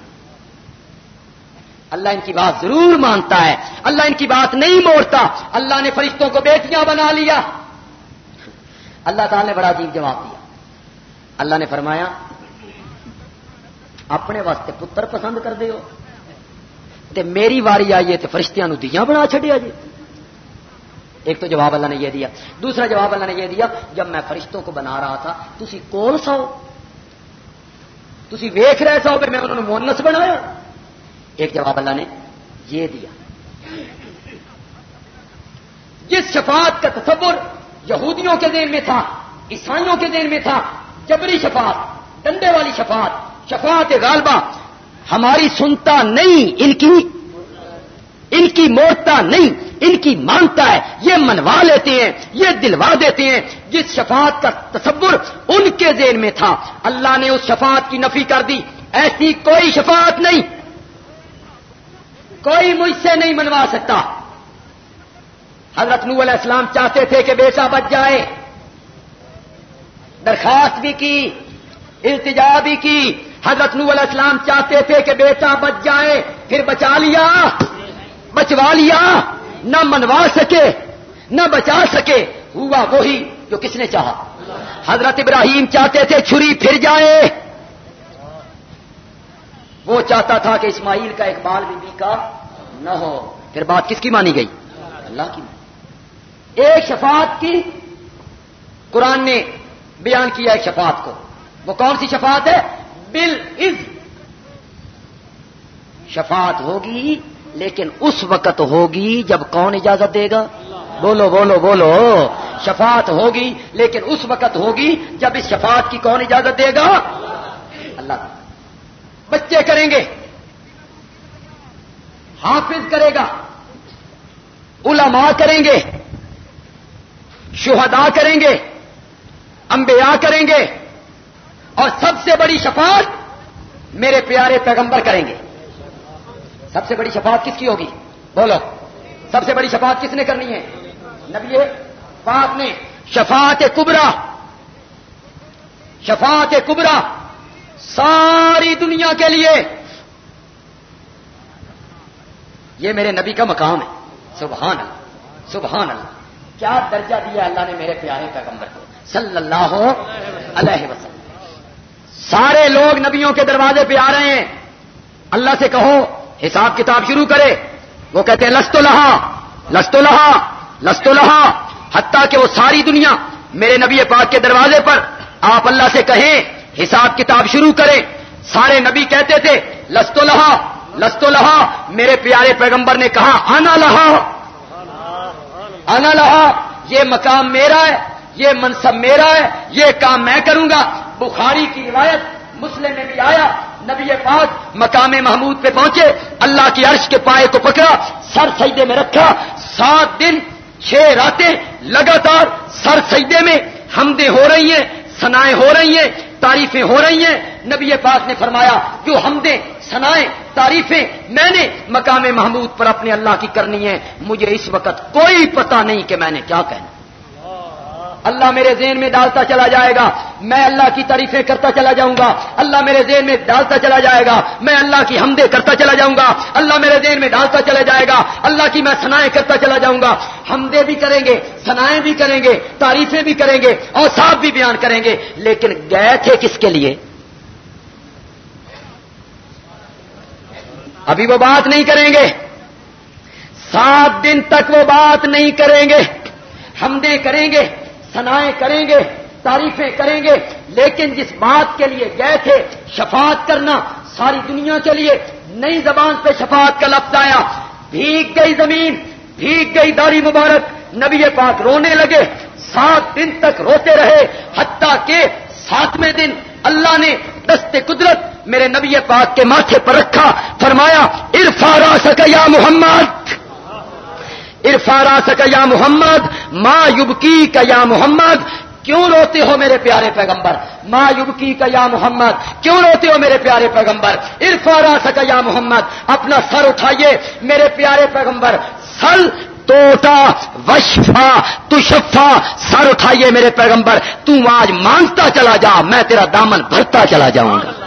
اللہ ان کی بات ضرور مانتا ہے۔ اللہ ان کی بات نہیں موڑتا۔ اللہ نے فرشتوں کو بیٹیاں بنا لیا۔ اللہ تعالی نے بڑا عجیب جواب دیا۔ اللہ نے فرمایا، اپنے واسطے پتر پسند کر دے تے میری واری آئی ہے تو فرشتیاں نو دیا بنا چڈیا جی۔ ایک تو جواب اللہ نے یہ دیا، دوسرا جواب اللہ نے یہ دیا، جب میں فرشتوں کو بنا رہا تھا تھی کون سو تھی ویخ رہے سو میں انہوں نے مونس بنایا؟ ایک جواب اللہ نے یہ دیا۔ جس شفاعت کا تصور یہودیوں کے دین میں تھا، عیسائیوں کے دین میں تھا، جبری شفاعت، ڈنڈے والی شفاعت شفاعت غالبہ، ہماری سنتا نہیں، ان کی ان کی موڑتا نہیں، ان کی مانتا ہے، یہ منوا لیتے ہیں، یہ دلوا دیتے ہیں، جس شفاعت کا تصور ان کے ذہن میں تھا۔ اللہ نے اس شفاعت کی نفی کر دی۔ ایسی کوئی شفاعت نہیں۔ کوئی مجھ سے نہیں منوا سکتا۔ حضرت نو علیہ السلام چاہتے تھے کہ بیٹا بچ جائے۔ درخواست بھی کی، التجا بھی کی۔ حضرت نو علیہ السلام چاہتے تھے کہ بیٹا بچ جائے، پھر بچا لیا۔ بچوا لیا، نہ منوا سکے، نہ بچا سکے، ہوا وہی جو کس نے چاہا۔ حضرت ابراہیم چاہتے تھے چھری پھر جائے۔ وہ چاہتا تھا کہ اسماعیل کا اقبال بی بی کا نہ ہو۔ پھر بات کس کی مانی گئی؟ اللہ کی ایک شفاعت کی۔ قرآن نے بیان کیا ایک شفاعت کو۔ وہ کون سی شفاعت ہے؟ بل از شفاعت ہوگی لیکن اس وقت ہوگی جب کون اجازت دے گا؟ بولو بولو بولو۔ شفاعت ہوگی، لیکن اس وقت ہوگی جب اس شفاعت کی کون اجازت دے گا؟ اللہ۔ بچے کریں گے۔ حافظ کرے گا۔ علماء کریں گے۔ شہداء کریں گے۔ انبیاء کریں گے۔ اور سب سے بڑی شفاعت میرے پیارے پیغمبر کریں گے۔ سب سے بڑی شفاعت کس کی ہوگی؟ بولو۔ سب سے بڑی شفاعت کس نے کرنی ہے؟ نبی پاک نے۔ شفاعت کبرا۔ شفاعت کبرا۔ ساری دنیا کے لیے۔ یہ میرے نبی کا مقام ہے۔ سبحان اللہ۔ سبحان اللہ۔ کیا درجہ دیا اللہ نے میرے پیارے پیغمبر کو؟ صلی اللہ علیہ وسلم۔ سارے لوگ نبیوں کے دروازے پہ آ رہے ہیں۔ اللہ سے کہو۔ حساب کتاب شروع کرے۔ وہ کہتے ہیں، لستو لہا لستو لہا لستو لہا، حتیٰ کہ وہ ساری دنیا میرے نبی پاک کے دروازے پر آپ اللہ سے کہیں، حساب کتاب شروع کریں سارے نبی کہتے تھے، لستو لہا لستو لہا۔ میرے پیارے پیغمبر نے کہا آنا لہا۔ آنا لہا، یہ مقام میرا ہے، یہ منصب میرا ہے، یہ کام میں کروں گا۔ بخاری کی روایت مسلم میں بھی آیا۔ نبی پاک مقام محمود پہ پہنچے، اللہ کی عرش کے پائے کو پکڑا، سر سجدے میں رکھا، سات دن، چھ راتیں لگاتار سر سجدے میں حمدیں ہو رہی ہیں سنائیں ہو رہی ہیں، تعریفیں ہو رہی ہیں۔ نبی پاک نے فرمایا، جو حمدیں سنائیں تعریفیں میں نے مقام محمود پر اپنے اللہ کی کرنی ہے مجھے اس وقت کوئی پتہ نہیں کہ میں نے کیا کہنا۔ اللہ میرے ذہن میں ڈالتا چلا جائے گا، میں اللہ کی تعریفیں کرتا چلا جاؤں گا، اللہ میرے ذہن میں ڈالتا چلا جائے گا، میں اللہ کی ہمدے کرتا چلا جاؤں گا، اللہ میرے ذہن میں ڈالتا چلا جائے گا، اللہ کی میں سنائیں کرتا چلا جاؤں گا۔ ہمدے بھی کریں گے سنائیں بھی کریں گے، تعریفیں بھی کریں گے اور صاف بھی بیان کریں گے، لیکن گئے تھے کس کے لیے؟ ابھی وہ بات نہیں کریں گے۔ سات دن تک وہ بات نہیں کریں گے۔ ہمدے کریں گے۔ سنائیں کریں گے، تعریفیں کریں گے، لیکن جس بات کے لیے گئے تھے، شفاعت کرنا ساری دنیا کے لیے نئی زبان پہ شفاعت کا لفظ آیا۔ بھیگ گئی زمین، بھیگ گئی داری مبارک، نبی پاک رونے لگے۔ سات دن تک روتے رہے، حتیٰ کہ ساتویں دن اللہ نے دست قدرت میرے نبی پاک کے ماتھے پر رکھا، فرمایا ارفارا سکیا محمد! ارفارا سکا یا محمد ماں یوبکی کا یا محمد، کیوں روتے ہو میرے پیارے پیغمبر؟ ماں یوبکی کا یا محمد، کیوں روتے ہو میرے پیارے پیغمبر؟ ارفارا سکا یا محمد، اپنا سر اٹھائیے میرے پیارے پیغمبر سل توٹا، وشفا تو شفا سر اٹھائیے میرے پیغمبر، تو آج مانگتا چلا جا، میں تیرا دامن بھرتا چلا جاؤں گا۔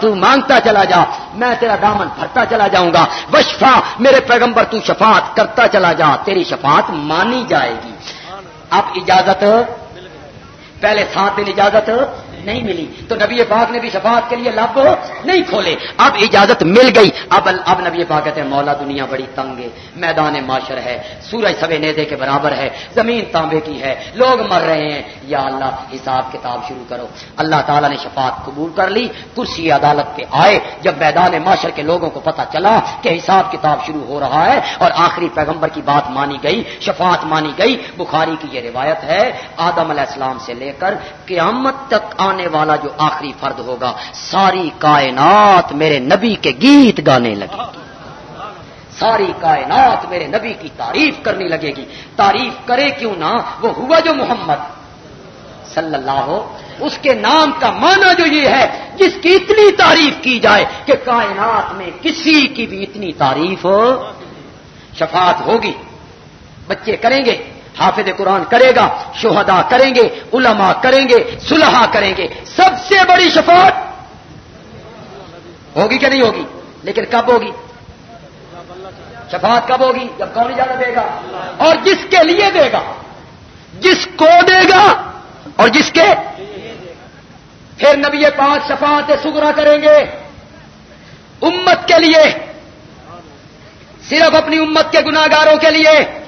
تو مانگتا چلا جا، میں تیرا دامن بھرتا چلا جاؤں گا۔ وشفا، میرے پیغمبر تو شفاعت کرتا چلا جا، تیری شفاعت مانی جائے گی۔ اب اجازت، پہلے سات دن اجازت نہیں ملی تو نبی پاک نے بھی شفاعت کے لیے لب نہیں کھولے۔ اب اجازت مل گئی۔ اب اب نبی پاک کہتے ہیں، مولا دنیا بڑی تنگ ہے، میدان معاشر ہے، سورج سوے نیزے کے برابر ہے، زمین تانبے کی ہے، لوگ مر رہے ہیں۔ یا اللہ، حساب کتاب شروع کرو۔ اللہ تعالیٰ نے شفاعت قبول کر لی، کرسی عدالت پہ آئے۔ جب میدان معاشر کے لوگوں کو پتا چلا کہ حساب کتاب شروع ہو رہا ہے اور آخری پیغمبر کی بات مانی گئی، شفاعت مانی گئی، بخاری کی یہ روایت ہے، آدم علیہ السلام سے لے کر قیامت تک آنے والا جو آخری فرد ہوگا، ساری کائنات میرے نبی کے گیت گانے لگے گی۔ ساری کائنات میرے نبی کی تعریف کرنے لگے گی۔ تعریف کرے کیوں نہ؟ وہ ہوا جو محمد صلی اللہ ہو اس کے نام کا معنی جو یہ ہے، جس کی اتنی تعریف کی جائے کہ کائنات میں کسی کی بھی اتنی تعریف ہو شفاعت ہوگی۔ بچے کریں گے۔ حافظ قرآن کرے گا شہدا کریں گے، علماء کریں گے سلحا کریں گے۔ سب سے بڑی شفاعت ہوگی کہ نہیں ہوگی؟ لیکن کب ہوگی؟ شفاعت کب ہوگی؟ جب کون اجازت دے گا؟ اور جس کے لیے دے گا؟ جس کو دے گا؟ اور جس کے؟ پھر نبی پانچ شفاعت سگرا کریں گے۔ امت کے لیے، صرف اپنی امت کے گناگاروں کے لیے۔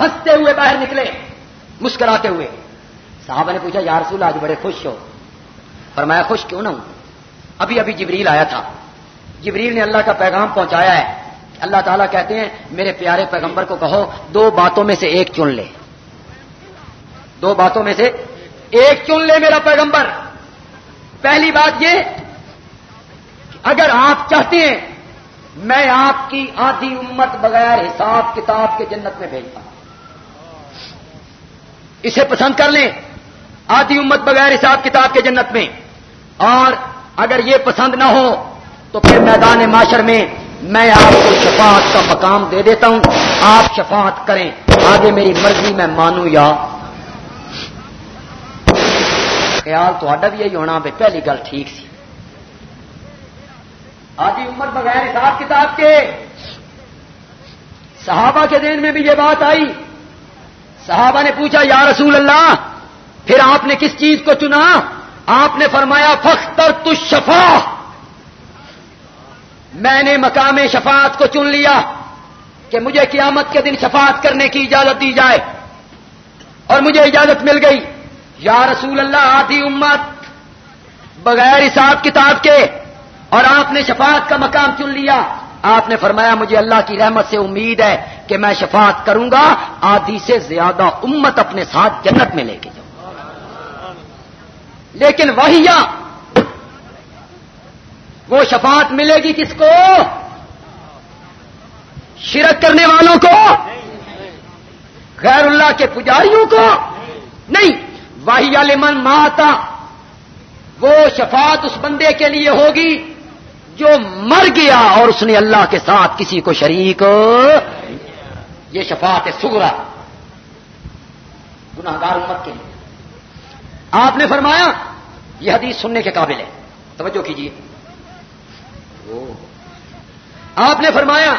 ہنستے ہوئے باہر نکلے، مسکراتے ہوئے۔ صاحب نے پوچھا، یا رسول آج بڑے خوش ہو؟ فرمایا، خوش کیوں نہ ہوں؟ ابھی ابھی جبریل آیا تھا۔ جبریل نے اللہ کا پیغام پہنچایا ہے۔ اللہ تعالیٰ کہتے ہیں، میرے پیارے پیغمبر کو کہو، دو باتوں میں سے ایک چن لے۔ دو باتوں میں سے ایک چن لے میرا پیغمبر۔ پہلی بات یہ، اگر آپ چاہتے ہیں، میں آپ کی آدھی امت بغیر حساب کتاب کے جنت میں بھیجتا ہوں۔ اسے پسند کر لیں آدھی امت بغیر حساب کتاب کے جنت میں۔ اور اگر یہ پسند نہ ہو تو پھر میدان معاشر میں میں آپ کو شفاعت کا مقام دے دیتا ہوں۔ آپ شفاعت کریں۔ آگے میری مرضی میں مانوں یا خیال تو بھی یہی ہونا بھائی پہلی گل ٹھیک سی۔ آدھی امت بغیر حساب کتاب کے۔ صحابہ کے دین میں بھی یہ بات آئی۔ صحابہ نے پوچھا، یا رسول اللہ، پھر آپ نے کس چیز کو چنا؟ آپ نے فرمایا فختر تو شفا میں نے مقام شفاعت کو چن لیا کہ مجھے قیامت کے دن شفاعت کرنے کی اجازت دی جائے۔ اور مجھے اجازت مل گئی، یا رسول اللہ، آدھی امت، بغیر حساب کتاب کے، اور آپ نے شفاعت کا مقام چن لیا۔ آپ نے فرمایا مجھے اللہ کی رحمت سے امید ہے کہ میں شفاعت کروں گا، آدھی سے زیادہ امت اپنے ساتھ جنت میں لے کے جاؤں لیکن وہی وہ شفاعت ملے گی کس کو؟ شرک کرنے والوں کو خیر اللہ کے پجاریوں کو۔ نہیں واہی عالمن ماتا، وہ شفاعت اس بندے کے لیے ہوگی جو مر گیا اور اس نے اللہ کے ساتھ کسی کو شریک یہ شفاعت سگرا گناگار امت کے لیے۔ آپ نے فرمایا یہ حدیث سننے کے قابل ہے۔ توجہ کیجیے۔ آپ نے فرمایا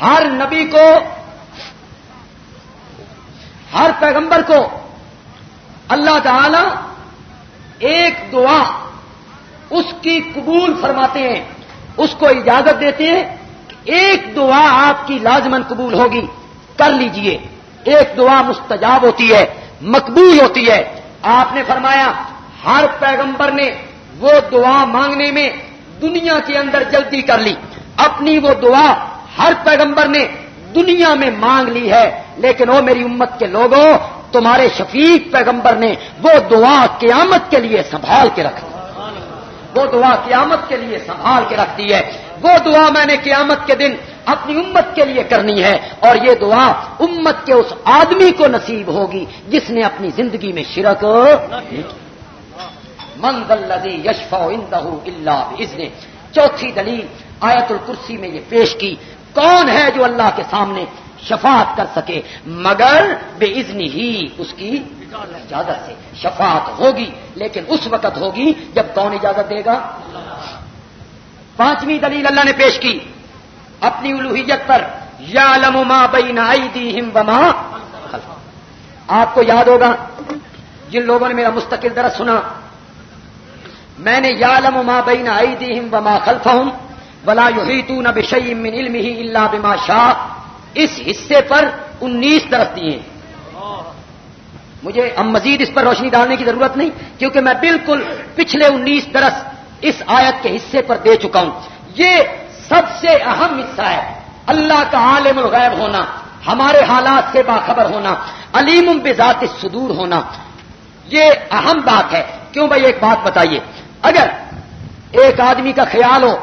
ہر نبی کو، ہر پیغمبر کو اللہ تعالی ایک دعا اس کی قبول فرماتے ہیں، اس کو اجازت دیتے ہیں کہ ایک دعا آپ کی لازمن قبول ہوگی، کر لیجیے۔ ایک دعا مستجاب ہوتی ہے، مقبول ہوتی ہے۔ آپ نے فرمایا، ہر پیغمبر نے وہ دعا مانگنے میں دنیا کے اندر جلدی کر لی۔ اپنی وہ دعا ہر پیغمبر نے دنیا میں مانگ لی ہے۔ لیکن وہ میری امت کے لوگوں، تمہارے شفیق پیغمبر نے وہ دعا قیامت کے لیے سنبھال کے رکھ وہ دعا قیامت کے لیے سنبھال کے رکھتی ہے۔ وہ دعا میں نے قیامت کے دن اپنی امت کے لیے کرنی ہے اور یہ دعا امت کے اس آدمی کو نصیب ہوگی جس نے اپنی زندگی میں شرک لدی یشفا اندہ اللہ اس نے چوتھی دلیل آیت الکرسی میں یہ پیش کی، کون ہے جو اللہ کے سامنے شفاعت کر سکے؟ مگر بے ازنی ہی اس کی اجازت سے شفاعت ہوگی، لیکن اس وقت ہوگی جب کون اجازت دے گا؟ پانچویں دلیل اللہ نے پیش کی۔ اپنی الوحیت پر یا لما بین ایدیہم وما آپ کو یاد ہوگا، جن لوگوں نے میرا مستقل درس سنا، میں نے یا لما بین ایدیہم وما خلفہم ولا یحیطون بشیء من علمہ الا بما شاء۔ اس حصے پر انیس درخت دیے۔ ہیں مجھے اب مزید اس پر روشنی ڈالنے کی ضرورت نہیں، کیونکہ میں بالکل پچھلے انیس درس اس آیت کے حصے پر دے چکا ہوں۔ یہ سب سے اہم حصہ ہے۔ اللہ کا عالم الغیب ہونا، ہمارے حالات سے باخبر ہونا، علیم بذات صدور ہونا۔ یہ اہم بات ہے۔ کیوں بھائی ایک بات بتائیے؟ اگر ایک آدمی کا خیال ہو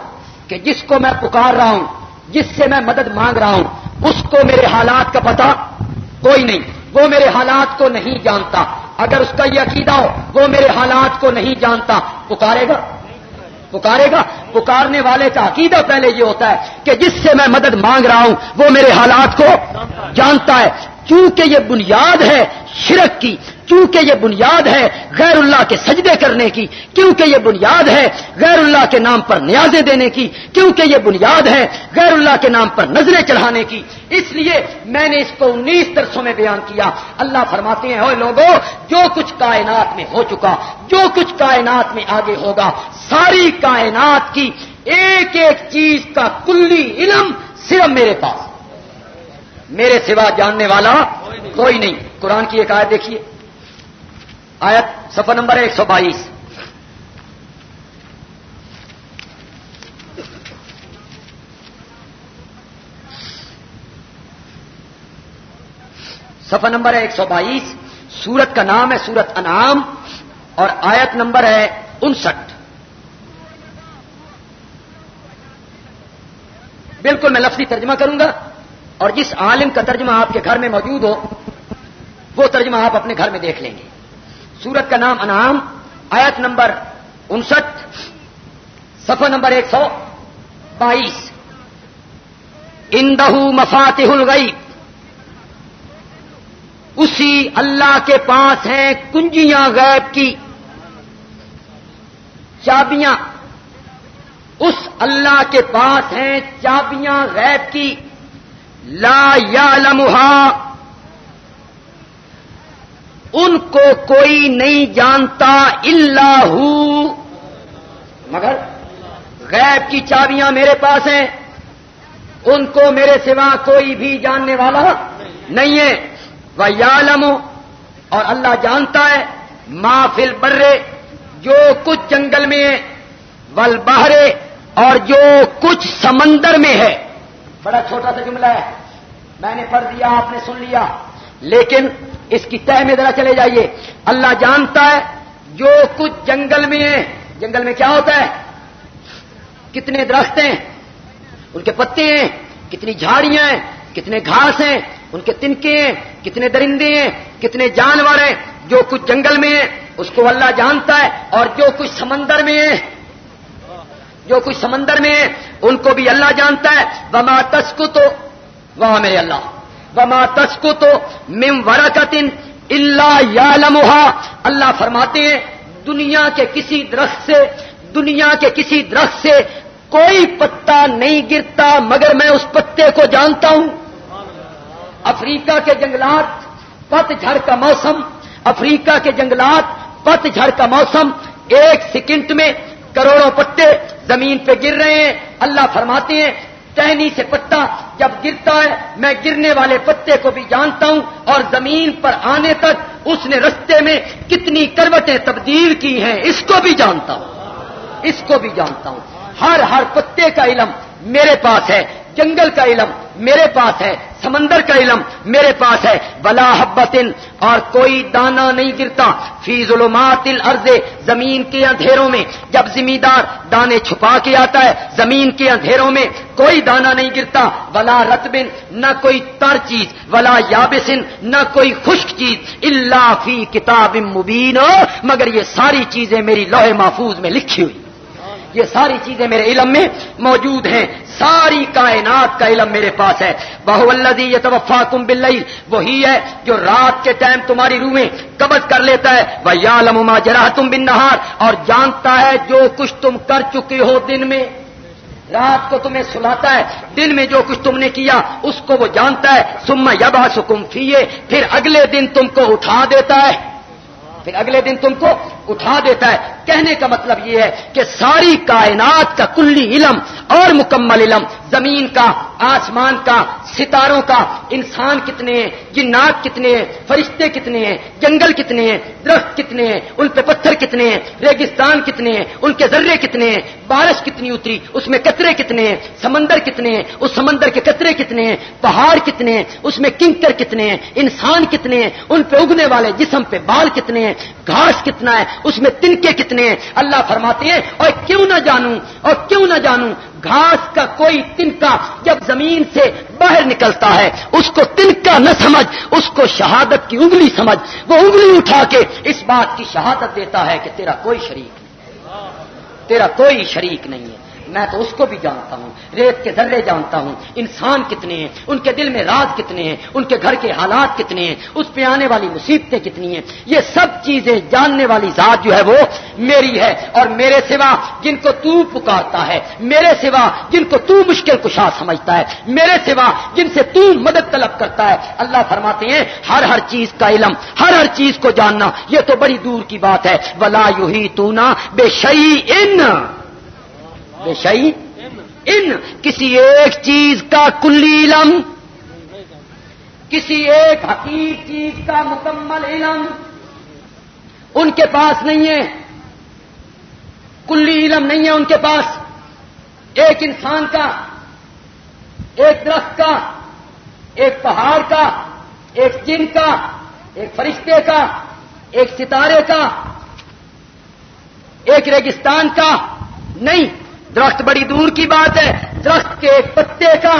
کہ جس کو میں پکار رہا ہوں، جس سے میں مدد مانگ رہا ہوں، اس کو میرے حالات کا پتا کوئی نہیں۔ وہ میرے حالات کو نہیں جانتا۔ اگر اس کا یہ عقیدہ ہو، وہ میرے حالات کو نہیں جانتا۔ پکارے گا؟ پکارے گا؟ پکارنے والے کا عقیدہ پہلے یہ ہوتا ہے کہ جس سے میں مدد مانگ رہا ہوں، وہ میرے حالات کو جانتا ہے۔ چونکہ یہ بنیاد ہے شرک کی کیونکہ یہ بنیاد ہے غیر اللہ کے سجدے کرنے کی، کیونکہ یہ بنیاد ہے غیر اللہ کے نام پر نیازیں دینے کی، کیونکہ یہ بنیاد ہے غیر اللہ کے نام پر نظریں چڑھانے کی۔ اس لیے میں نے اس کو انیس درسوں میں بیان کیا۔ اللہ فرماتے ہیں ہوئے لوگوں جو کچھ کائنات میں ہو چکا، جو کچھ کائنات میں آگے ہوگا، ساری کائنات کی ایک ایک چیز کا کلی علم صرف میرے پاس۔ میرے سوا جاننے والا کوئی نہیں۔ قرآن کی ایک آیت دیکھیے۔ آیت سفر نمبر ایک سو بائیس۔ سفر نمبر ہے ایک سو بائیس۔ سورت کا نام ہے سورت انعام اور آیت نمبر ہے انسٹھ۔ بالکل میں لفظی ترجمہ کروں گا۔ اور جس عالم کا ترجمہ آپ کے گھر میں موجود ہو، وہ ترجمہ آپ اپنے گھر میں دیکھ لیں گے۔ سورت کا نام انعام، آیت نمبر انسٹھ سفر نمبر ایک سو بائیس۔ اندہ مفاتح الغیب۔ اسی اللہ کے پاس ہیں کنجیاں غیب کی۔ چابیاں۔ اس اللہ کے پاس ہیں چابیاں غیب کی۔ لا یا ان کو کوئی نہیں جانتا اللہ مگر غیب کی چابیاں میرے پاس ہیں۔ ان کو میرے سوا کوئی بھی جاننے والا نہیں ہے۔ وہ یالم اور اللہ جانتا ہے۔ ما فل برے جو کچھ جنگل میں ہے۔ ول بہرے اور جو کچھ سمندر میں ہے۔ بڑا چھوٹا سا جملہ ہے۔ میں نے پڑھ دیا آپ نے سن لیا۔ لیکن اس کی تہ میں ذرا چلے جائیے۔ اللہ جانتا ہے جو کچھ جنگل میں ہے جنگل میں کیا ہوتا ہے؟ کتنے درخت ہیں؟ ان کے پتے ہیں۔ کتنی جھاڑیاں ہیں؟ کتنے گھاس ہیں؟ ان کے تنکے ہیں۔ کتنے درندے ہیں؟ کتنے جانور ہیں؟ جو کچھ جنگل میں ہے اس کو اللہ جانتا ہے۔ اور جو کچھ سمندر میں ہے جو کچھ سمندر میں ہے، ان کو بھی اللہ جانتا ہے۔ وما تسکو تو وہاں میرے اللہ۔ وما تسکو تو مم ورکتن اللہ یا اللہ فرماتے ہیں، دنیا کے کسی درخت سے، دنیا کے کسی درخت سے کوئی پتا نہیں گرتا، مگر میں اس پتے کو جانتا ہوں۔ افریقہ کے جنگلات، پت جھڑ کا موسم۔ افریقہ کے جنگلات، پت جھڑ کا موسم۔ ایک سیکنڈ میں کروڑوں پتے زمین پہ گر رہے ہیں۔ اللہ فرماتے ہیں، ٹہنی سے پتا جب گرتا ہے، میں گرنے والے پتے کو بھی جانتا ہوں اور زمین پر آنے تک اس نے رستے میں کتنی کروٹیں تبدیل کی ہیں، اس کو بھی جانتا ہوں۔ اس کو بھی جانتا ہوں۔ ہر ہر پتے کا علم میرے پاس ہے۔ جنگل کا علم میرے پاس ہے، سمندر کا علم میرے پاس ہے۔ بلا حبتن، اور کوئی دانا نہیں گرتا۔ فی ظلمات الارض، زمین کے اندھیروں میں۔ جب زمیندار دانے چھپا کے آتا ہے، زمین کے اندھیروں میں کوئی دانا نہیں گرتا۔ ولا رتبن نہ کوئی تر چیز۔ ولا یابسن، نہ کوئی خشک چیز۔ اللہ فی کتاب مبین، مگر یہ ساری چیزیں میری لوہے محفوظ میں لکھی ہوئی۔ یہ ساری چیزیں میرے علم میں موجود ہیں۔ ساری کائنات کا علم میرے پاس ہے۔ بہو اللہ یہ توفا تم بل وہی ہے جو رات کے ٹائم تمہاری روحیں قبض کر لیتا ہے۔ وہ یا لما جرا تم بن نہار اور جانتا ہے جو کچھ تم کر چکے ہو دن میں۔ رات کو تمہیں سلاتا ہے۔ دن میں جو کچھ تم نے کیا، اس کو وہ جانتا ہے۔ سما یبا سکم فیے پھر اگلے دن تم کو اٹھا دیتا ہے۔ پھر اگلے دن تم کو اٹھا دیتا ہے کہنے کا مطلب یہ ہے کہ ساری کائنات کا کلی علم اور مکمل علم زمین کا آسمان کا ستاروں کا انسان کتنے ہیں جنات کتنے ہیں فرشتے کتنے ہیں جنگل کتنے ہیں درخت کتنے ہیں ان پہ پتھر کتنے ہیں ریگستان کتنے ہیں ان کے ذرے کتنے ہیں بارش کتنی اتری اس میں کترے کتنے ہیں سمندر کتنے ہیں اس سمندر کے کترے کتنے ہیں پہاڑ کتنے ہیں اس میں کنکر کتنے ہیں انسان کتنے ہیں ان پہ اگنے والے جسم پہ بال کتنے ہیں گھاس کتنا ہے، اس میں تنکے کتنے ہیں؟ اللہ فرماتے ہیں، اور کیوں نہ جانوں، اور کیوں نہ جانوں، گھاس کا کوئی تنکا جب زمین سے باہر نکلتا ہے، اس کو تنکا نہ سمجھ، اس کو شہادت کی انگلی سمجھ، وہ انگلی اٹھا کے اس بات کی شہادت دیتا ہے کہ تیرا کوئی شریک نہیں تیرا کوئی شریک نہیں ہے۔ میں تو اس کو بھی جانتا ہوں، ریت کے ذرے جانتا ہوں۔ انسان کتنے ہیں، ان کے دل میں راز کتنے ہیں، ان کے گھر کے حالات کتنے ہیں، اس پہ آنے والی مصیبتیں کتنی ہیں۔ یہ سب چیزیں جاننے والی ذات جو ہے وہ میری ہے اور میرے سوا جن کو تو پکارتا ہے، میرے سوا جن کو تو مشکل کشا سمجھتا ہے، میرے سوا جن سے تو مدد طلب کرتا ہے۔ اللہ فرماتے ہیں، ہر ہر چیز کا علم، ہر ہر چیز کو جاننا، یہ تو بڑی دور کی بات ہے۔ ولا یو ہی تو نا بے شعی ان شعی ان کسی ایک چیز کا کلی علم، کسی ایک حقیق چیز کا مکمل علم، ان کے پاس نہیں ہے۔ کلی علم نہیں ہے ان کے پاس۔ ایک انسان کا، ایک درخت کا، ایک پہاڑ کا، ایک جن کا، ایک فرشتے کا، ایک ستارے کا، ایک ریگستان کا، نہیں۔ درخت بڑی دور کی بات ہے، درخت کے ایک پتے کا،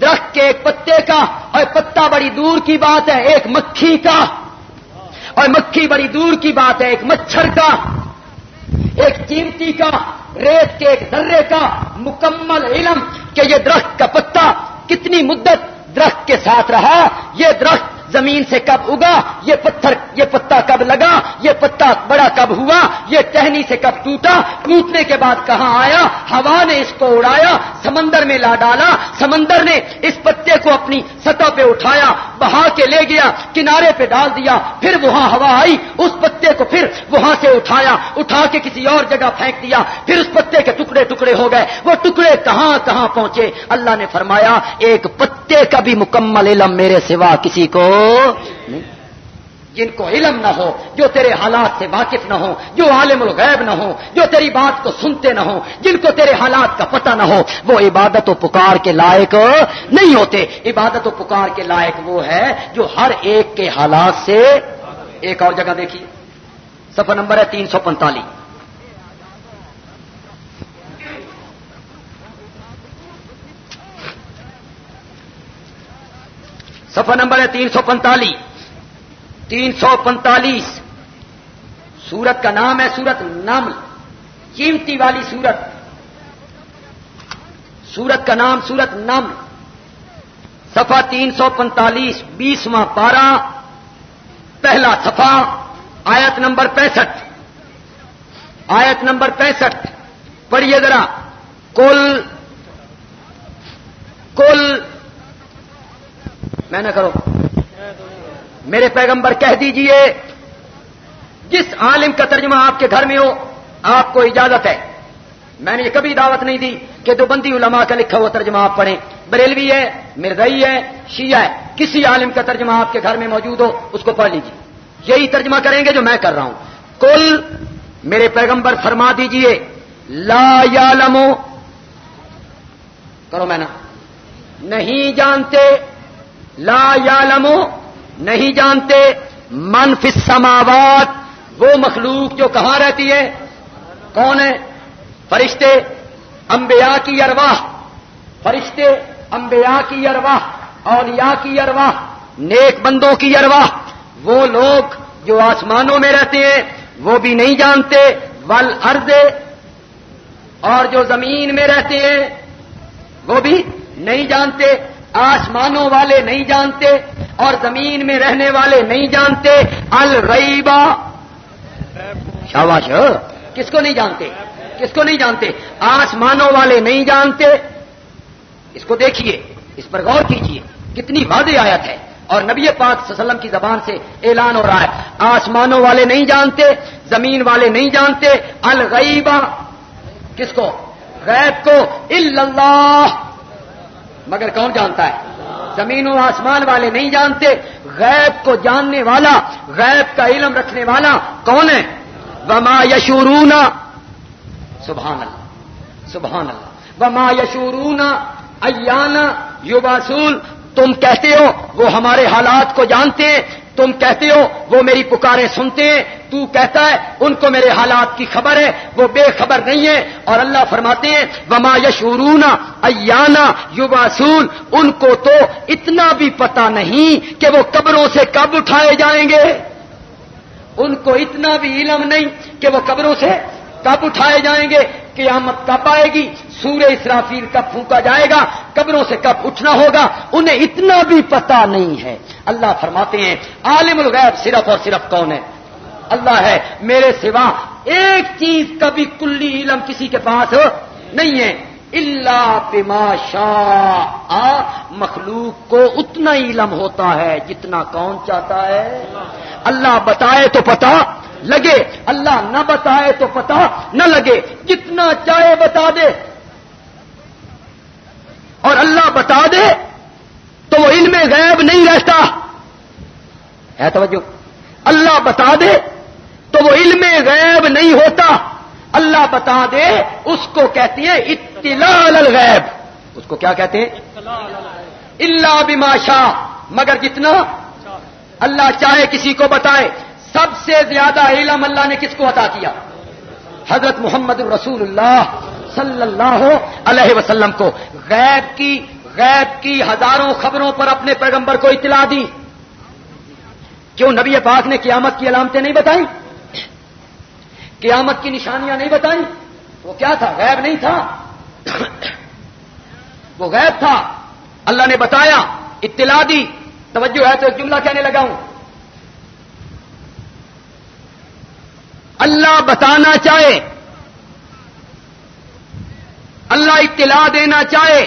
درخت کے ایک پتے کا اور پتا بڑی دور کی بات ہے، ایک مکھی کا۔ اور مکھی بڑی دور کی بات ہے، ایک مچھر کا۔ ایک چیمٹی کا، ریت کے ایک درے کا۔ مکمل علم کہ یہ درخت کا پتا کتنی مدت درخت کے ساتھ رہا، یہ درخت زمین سے کب اگا؟ یہ پتھر، یہ پتا کب لگا؟ یہ پتا بڑا کب ہوا؟ یہ ٹہنی سے کب ٹوٹا؟ ٹوٹنے کے بعد کہاں آیا؟ ہوا نے اس کو اڑایا، سمندر میں لا ڈالا، سمندر نے اس پتے کو اپنی سطح پہ اٹھایا، بہا کے لے گیا، کنارے پہ ڈال دیا، پھر وہاں ہوا آئی، اس پتے کو پھر وہاں سے اٹھایا، اٹھا کے کسی اور جگہ پھینک دیا، پھر اس پتے کے ٹکڑے ٹکڑے ہو گئے، وہ ٹکڑے کہاں کہاں پہنچے؟ اللہ نے فرمایا، ایک پتے کا بھی مکمل علم میرے سوا کسی کو جن کو علم نہ ہو، جو تیرے حالات سے واقف نہ ہو جو عالم الغیب نہ ہو جو تیری بات کو سنتے نہ ہو جن کو تیرے حالات کا پتہ نہ ہو، وہ عبادت و پکار کے لائق نہیں ہوتے۔ عبادت و پکار کے لائق وہ ہے جو ہر ایک کے حالات سے، ایک اور جگہ دیکھیے سفر نمبر ہے تین سو پینتالیس سفر نمبر ہے تین سو پینتالیس تین سو پینتالیس سورت کا نام ہے سورت نام قیمتی والی سورت۔ سورت کا نام سورت نم سفا تین سو پینتالیس بیسواں پارہ۔ پہلا سفا آیت نمبر پینسٹھ۔ آیت نمبر پینسٹھ۔ پڑھیے ذرا۔ کل کل میں نہ کرو میرے پیغمبر کہہ دیجیے، جس عالم کا ترجمہ آپ کے گھر میں ہو، آپ کو اجازت ہے۔ میں نے یہ کبھی دعوت نہیں دی کہ جو بندی علماء کا لکھا ہوا ترجمہ آپ پڑھیں۔ بریلوی ہے مرزئی ہے، شیعہ ہے، کسی عالم کا ترجمہ آپ کے گھر میں موجود ہو، اس کو پڑھ لیجیے یہی ترجمہ کریں گے جو میں کر رہا ہوں۔ کل میرے پیغمبر فرما دیجیے، لا یا لمو کرو میں نا نہیں جانتے لا یا لمو نہیں جانتے منف سماوات وہ مخلوق جو کہاں رہتی ہے؟ کون ہے؟ فرشتے، انبیاء کی ارواح۔ فرشتے، انبیاء کی ارواح، اولیاء کی ارواح، نیک بندوں کی ارواح۔ وہ لوگ جو آسمانوں میں رہتے ہیں، وہ بھی نہیں جانتے۔ ول اردے اور جو زمین میں رہتے ہیں، وہ بھی نہیں جانتے۔ آسمانوں والے نہیں جانتے اور زمین میں رہنے والے نہیں جانتے۔ الریبا شاباش، کس کو نہیں جانتے؟ کس کو نہیں جانتے؟ آسمانوں والے نہیں جانتے۔ اس کو دیکھیے، اس پر غور کیجیے۔ کتنی واضح آیت ہے۔ اور نبی پاک صلی اللہ علیہ وسلم کی زبان سے اعلان ہو رہا ہے۔ آسمانوں والے نہیں جانتے، زمین والے نہیں جانتے۔ الغیبا، کس کو؟ غیب کو۔ اللہ۔ مگر کون جانتا ہے؟ زمین و آسمان والے نہیں جانتے۔ غیب کو جاننے والا، غیب کا علم رکھنے والا کون ہے؟ وما یشورونا سبحان اللہ سبحان اللہ۔ وما یشورونا ایانا یوباسول تم کہتے ہو، وہ ہمارے حالات کو جانتے ہیں۔ تم کہتے ہو، وہ میری پکاریں سنتے ہیں، تو کہتا ہے، ان کو میرے حالات کی خبر ہے، وہ بے خبر نہیں ہے اور اللہ فرماتے ہیں، وما یشورونا ایانا یوباسول ان کو تو اتنا بھی پتا نہیں کہ وہ قبروں سے کب اٹھائے جائیں گے۔ ان کو اتنا بھی علم نہیں کہ وہ قبروں سے کب اٹھائے جائیں گے۔ قیامت کب آئے گی؟ سورہ اسرافیل کب پھونکا جائے گا؟ قبروں سے کب اٹھنا ہوگا؟ انہیں اتنا بھی پتا نہیں ہے۔ اللہ فرماتے ہیں، عالم الغیب صرف اور صرف کون ہے؟ اللہ ہے۔ میرے سوا ایک چیز کا بھی کلی علم کسی کے پاس نہیں ہے۔ اللہ پما شاہ آ، مخلوق کو اتنا علم ہوتا ہے جتنا کون چاہتا ہے۔ اللہ بتائے تو پتا لگے، اللہ نہ بتائے تو پتا نہ لگے۔ جتنا چاہے بتا دے۔ اور اللہ بتا دے تو وہ علم غیب نہیں رہتا۔ ہے توجہ۔ اللہ بتا دے تو وہ علم غیب نہیں ہوتا۔ اللہ بتا دے، اس کو کہتے ہیں اطلاع الغیب۔ اس کو کیا کہتے ہیں؟ اللہ بماشا مگر جتنا اللہ چاہے کسی کو بتائے۔ سب سے زیادہ علم اللہ نے کس کو عطا کیا؟ حضرت محمد الرسول اللہ صلی اللہ علیہ وسلم کو۔ غیب کی غیب کی ہزاروں خبروں پر اپنے پیغمبر کو اطلاع دی۔ کیوں نبی پاک نے قیامت کی علامتیں نہیں بتائیں؟ قیامت کی نشانیاں نہیں بتائیں؟ وہ کیا تھا؟ غیب نہیں تھا۔ وہ غیب تھا۔ اللہ نے بتایا، اطلاع دی۔ توجہ ہے تو ایک جملہ کہنے لگا ہوں۔ اللہ بتانا چاہے۔ اللہ اطلاع دینا چاہے۔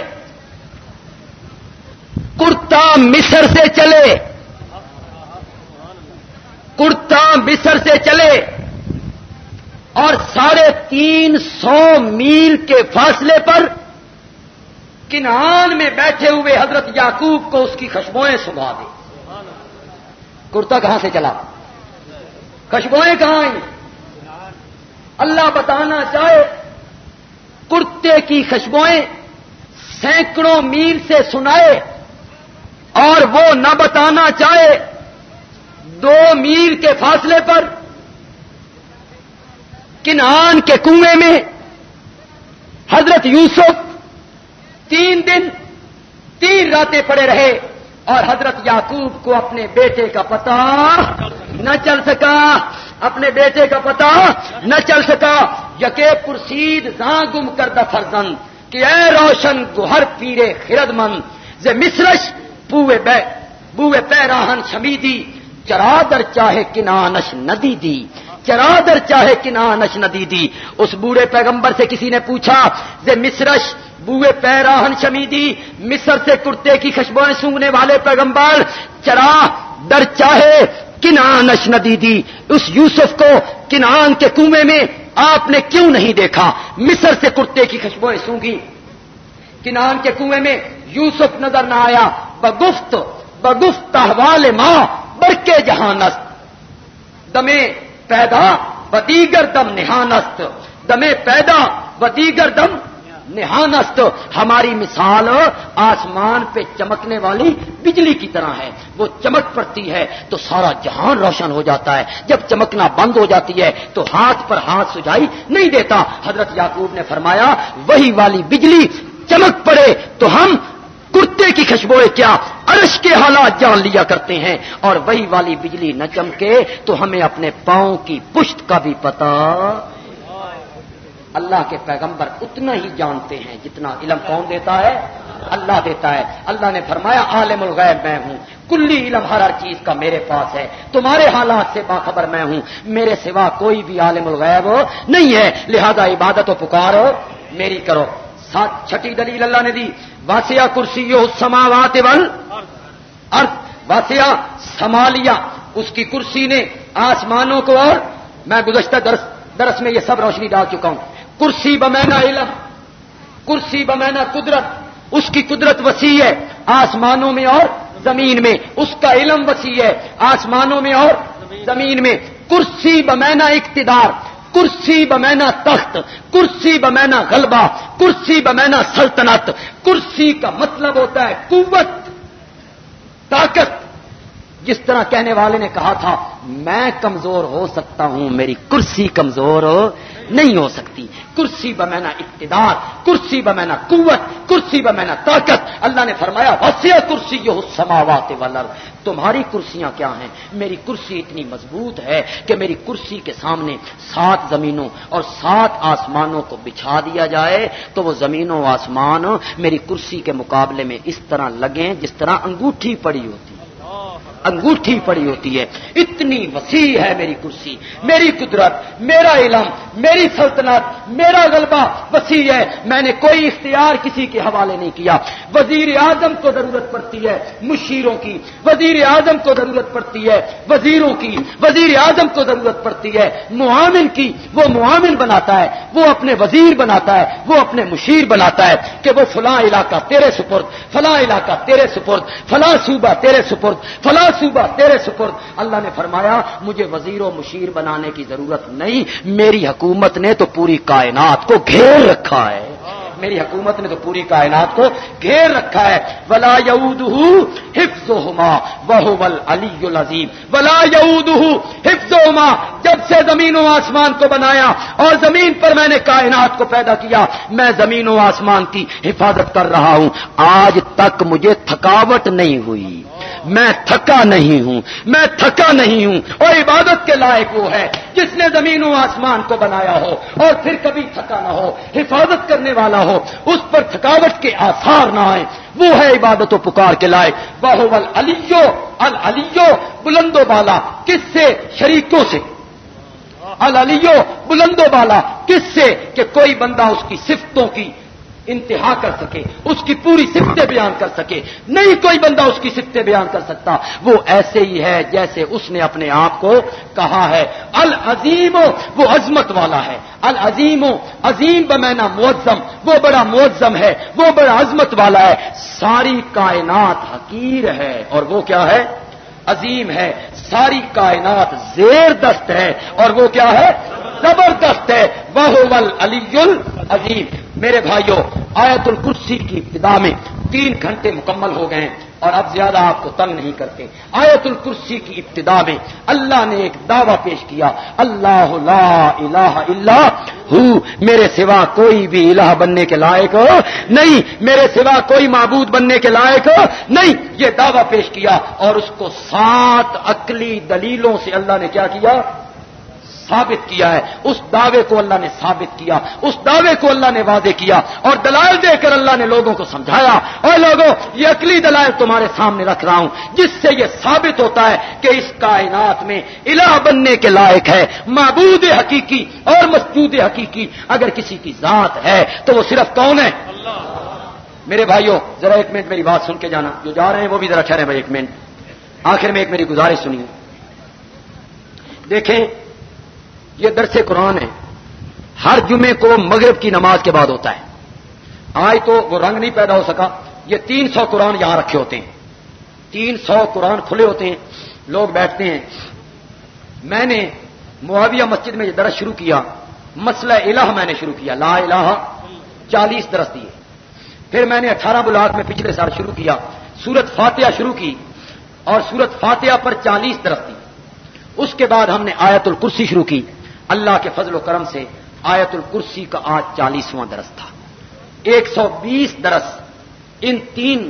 کرتا مصر سے چلے۔ کرتا مصر سے چلے۔ اور ساڑھے تین سو میل کے فاصلے پر کنان میں بیٹھے ہوئے حضرت یعقوب کو اس کی خشبوئیں سنبھا دے کرتا کہاں سے چلا؟ خشبوئیں کہاں آئیں اللہ بتانا چاہے کرتے کی خشبوئیں سینکڑوں میل سے سنائے اور وہ نہ بتانا چاہے دو میل کے فاصلے پر کنان کے کنویں میں حضرت یوسف تین دن، تین راتیں پڑے رہے اور حضرت یعقوب کو اپنے بیٹے کا پتا نہ چل سکا۔ اپنے بیٹے کا پتا نہ چل سکا۔ یقے پرسید زاں گم کر فرزند کہ اے روشن گہر پیرے خرد مند ز مصرش بوے بے بوے پیراہن شمیدی چرادر چاہے کنانش ندی دی۔ چرادر چاہے کنانش ندی دی اس بوڑھے پیغمبر سے کسی نے پوچھا، زے مصرش، بوئے پیراہن شمیدی، مصر سے کرتے کی خشبوئیں سونگنے والے پیغمبر، چرا در چاہے کنانش ندی اس یوسف کو کنان کے کنویں میں آپ نے کیوں نہیں دیکھا؟ مصر سے کرتے کی خشبوئیں سونگی۔ کنان کے کنویں میں یوسف نظر نہ آیا۔ بگفت بگفت احوال ماں، برکے جہانست دمے پیدا و دیگر دم نہانست۔ دمے پیدا و دیگر دم نہانست۔ ہماری مثال آسمان پہ چمکنے والی بجلی کی طرح ہے۔ وہ چمک پڑتی ہے تو سارا جہان روشن ہو جاتا ہے۔ جب چمکنا بند ہو جاتی ہے تو ہاتھ پر ہاتھ سجائی نہیں دیتا۔ حضرت یعقوب نے فرمایا، وہی والی بجلی چمک پڑے تو ہم کرتے کی خشبوئے کیا عرش کے حالات جان لیا کرتے ہیں اور وہی والی بجلی نہ چمکے تو ہمیں اپنے پاؤں کی پشت کا بھی پتا اللہ کے پیغمبر اتنا ہی جانتے ہیں جتنا علم کون دیتا ہے؟ اللہ دیتا ہے۔ اللہ نے فرمایا، عالم الغیب میں ہوں۔ کلی علم ہر ہر چیز کا میرے پاس ہے۔ تمہارے حالات سے باخبر میں ہوں۔ میرے سوا کوئی بھی عالم الغیب نہیں ہے۔ لہذا عبادت و پکار میری کرو۔ سات چھٹی دلیل اللہ نے دی۔ واسیہ کرسی سماوات ول ارتھ واسیہ سمالیا اس کی کرسی نے آسمانوں کو اور میں گزشتہ درس درس میں یہ سب روشنی ڈال چکا ہوں۔ کرسی بمینا علم کرسی بمینا قدرت۔ اس کی قدرت وسیع ہے آسمانوں میں اور زمین میں۔ اس کا علم وسیع ہے آسمانوں میں اور زمین میں۔ کرسی بمینا اقتدار۔ کرسی بمینا تخت، کرسی بمینا غلبہ، کرسی بمینا سلطنت. کرسی کا مطلب ہوتا ہے قوت، طاقت. جس طرح کہنے والے نے کہا تھا، میں کمزور ہو سکتا ہوں، میری کرسی کمزور نہیں ہو سکتی۔ کرسی بمینا اقتدار، کرسی بمینا قوت، کرسی بمینا طاقت۔ اللہ نے فرمایا وسیع کرسی یہ سماوات ولر تمہاری کرسیاں کیا ہیں؟ میری کرسی اتنی مضبوط ہے کہ میری کرسی کے سامنے سات زمینوں اور سات آسمانوں کو بچھا دیا جائے تو وہ زمینوں آسمان میری کرسی کے مقابلے میں اس طرح لگیں جس طرح انگوٹھی پڑی ہوتی۔ انگوٹھی پڑی ہوتی ہے۔ اتنی وسیع ہے میری کرسی۔ میری قدرت، میرا علم، میری سلطنت، میرا غلبہ وسیع ہے۔ میں نے کوئی اختیار کسی کے حوالے نہیں کیا۔ وزیر اعظم کو ضرورت پڑتی ہے مشیروں کی۔ وزیر اعظم کو ضرورت پڑتی ہے وزیروں کی۔ وزیر اعظم کو ضرورت پڑتی ہے معامن کی۔ وہ معامن بناتا ہے، وہ اپنے وزیر بناتا ہے، وہ اپنے مشیر بناتا ہے کہ وہ فلاں علاقہ تیرے سپرد، فلاں علاقہ تیرے سپرد، فلاں صوبہ تیرے سپرد فلاں صوبہ، تیرے سپرد اللہ نے فرمایا، مجھے وزیر و مشیر بنانے کی ضرورت نہیں، میری حکومت نے تو پوری کائنات کو گھیر رکھا ہے۔ میری حکومت نے تو پوری کائنات کو گھیر رکھا ہے۔ ولا یود حفظ ہوما بہل علی العظیم ولا یود حفظ ہوما جب سے زمین و آسمان کو بنایا اور زمین پر میں نے کائنات کو پیدا کیا، میں زمین و آسمان کی حفاظت کر رہا ہوں۔ آج تک مجھے تھکاوٹ نہیں ہوئی۔ میں تھکا نہیں ہوں۔ میں تھکا نہیں ہوں۔ اور عبادت کے لائق وہ ہے جس نے زمین و آسمان کو بنایا ہو اور پھر کبھی تھکا نہ ہو۔ حفاظت کرنے والا ہو۔ اس پر تھکاوٹ کے آثار نہ آئے وہ ہے عبادت و پکار کے لائے باہو علیو ال بلند و بالا۔ کس سے؟ شریکوں سے۔ العلیو بلند و بالا۔ کس سے؟ کہ کوئی بندہ اس کی صفتوں کی انتہا کر سکے، اس کی پوری سفتیں بیان کر سکے۔ نہیں کوئی بندہ اس کی سفتیں بیان کر سکتا۔ وہ ایسے ہی ہے جیسے اس نے اپنے آپ کو کہا ہے۔ العظیم، وہ عظمت والا ہے۔ العظیم، عظیم بمینا معظم۔ وہ بڑا معظم ہے، وہ بڑا عظمت والا ہے۔ ساری کائنات حقیر ہے۔ اور وہ کیا ہے؟ عظیم ہے۔ ساری کائنات زیر دست ہے۔ اور وہ کیا ہے؟ زبردست ہے۔ وہ علی العظیم۔ میرے بھائیوں آیت الکرسی کی ابتدا میں تین گھنٹے مکمل ہو گئے اور اب زیادہ آپ کو تنگ نہیں کرتے۔ آیت الکرسی کی ابتدا میں اللہ نے ایک دعویٰ پیش کیا، اللہ لا الہ الا ہو، میرے سوا کوئی بھی الہ بننے کے لائق ہو نہیں، میرے سوا کوئی معبود بننے کے لائق ہو نہیں۔ یہ دعویٰ پیش کیا اور اس کو سات عقلی دلیلوں سے اللہ نے کیا کیا؟ ثابت کیا ہے، اس دعوے کو اللہ نے ثابت کیا، اس دعوے کو اللہ نے وعدے کیا اور دلائل دے کر اللہ نے لوگوں کو سمجھایا۔ اور لوگوں، یہ اکلی دلائل تمہارے سامنے رکھ رہا ہوں، جس سے یہ ثابت ہوتا ہے کہ اس کائنات میں الہ بننے کے لائق ہے، معبود حقیقی اور مسجود حقیقی۔ اگر کسی کی ذات ہے تو وہ صرف کون ہے؟ میرے بھائیوں، ذرا ایک منٹ میری بات سن کے جانا۔ جو جا رہے ہیں وہ بھی ذرا ٹھہرے بھائی، ایک منٹ۔ آخر میں ایک میری گزارش سنیے۔ دیکھیں یہ درس قرآن ہے۔ ہر جمعے کو مغرب کی نماز کے بعد ہوتا ہے۔ آج تو وہ رنگ نہیں پیدا ہو سکا۔ یہ تین سو قرآن یہاں رکھے ہوتے ہیں۔ تین سو قرآن کھلے ہوتے ہیں۔ لوگ بیٹھتے ہیں۔ میں نے معاویہ مسجد میں یہ درس شروع کیا۔ مسئلہ الہ میں نے شروع کیا۔ لا الہ چالیس درس دیے۔ پھر میں نے اٹھارہ بلاک میں پچھلے سال شروع کیا۔ سورت فاتحہ شروع کی اور سورت فاتحہ پر چالیس درس دی اس کے بعد ہم نے آیت الکرسی شروع کی۔ اللہ کے فضل و کرم سے آیت الکرسی کا آج چالیسواں درس تھا۔ ایک سو بیس درس ان تین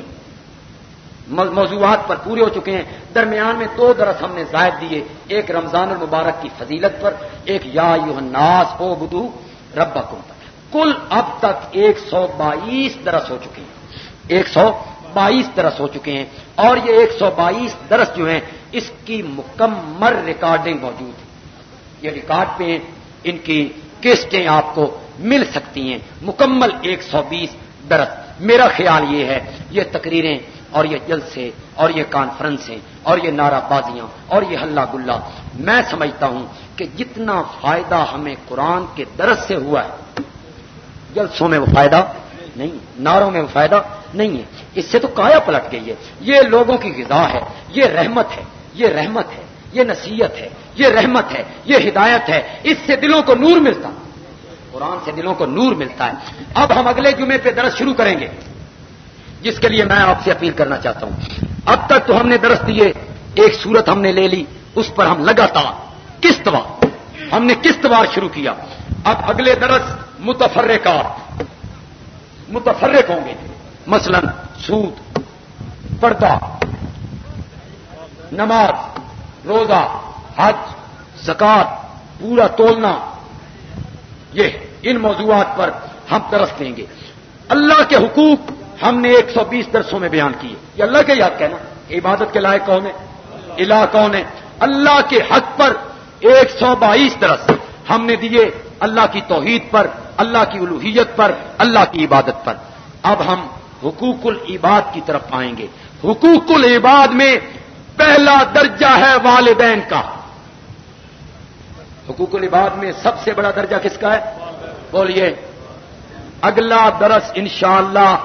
موضوعات پر پورے ہو چکے ہیں۔ درمیان میں دو درس ہم نے زائد دیے۔ ایک رمضان المبارک کی فضیلت پر، ایک یا یو ناس او بدو رب پر۔ کل اب تک ایک سو بائیس درس ہو چکے ہیں۔ ایک سو بائیس درس ہو چکے ہیں اور یہ ایک سو بائیس درس جو ہیں، اس کی مکمل ریکارڈنگ موجود ہے۔ یہ ریکارڈ پہ ان کی کیسٹیں آپ کو مل سکتی ہیں۔ مکمل ایک سو بیس درس میرا خیال یہ ہے، یہ تقریریں اور یہ جلسے اور یہ کانفرنسیں اور یہ نعرہ بازیاں اور یہ ہلہ گلا میں سمجھتا ہوں کہ جتنا فائدہ ہمیں قرآن کے درس سے ہوا ہے، جلسوں میں وہ فائدہ نہیں، نعروں میں وہ فائدہ نہیں ہے۔ اس سے تو کایا پلٹ گئی ہے۔ یہ لوگوں کی غذا ہے، یہ رحمت ہے، یہ رحمت ہے۔ یہ نصیحت ہے، یہ رحمت ہے، یہ ہدایت ہے، اس سے دلوں کو نور ملتا۔ قرآن سے دلوں کو نور ملتا ہے۔ اب ہم اگلے جمعے پہ درس شروع کریں گے، جس کے لیے میں آپ سے اپیل کرنا چاہتا ہوں۔ اب تک تو ہم نے درس دیے، ایک صورت ہم نے لے لی، اس پر ہم لگاتار قسط وار ہم نے قسط وار شروع کیا۔ اب اگلے درس متفرقات، متفرق ہوں گے۔ مثلا سود، پردہ، نماز۔ روزہ، حج زکات پورا تولنا، یہ ان موضوعات پر ہم درس دیں گے۔ اللہ کے حقوق ہم نے ایک سو بیس درسوں میں بیان کیے۔ یہ اللہ کے یاد کہنا، عبادت کے لائق کون ہے الہ کون ہے اللہ کے حق پر ایک سو بائیس درس ہم نے دیے۔ اللہ کی توحید پر، اللہ کی الوحیت پر، اللہ کی عبادت پر۔ اب ہم حقوق العباد کی طرف آئیں گے۔ حقوق العباد میں پہلا درجہ ہے والدین کا۔ حقوق العباد میں سب سے بڑا درجہ کس کا ہے؟ بولیے۔ اگلا درس انشاءاللہ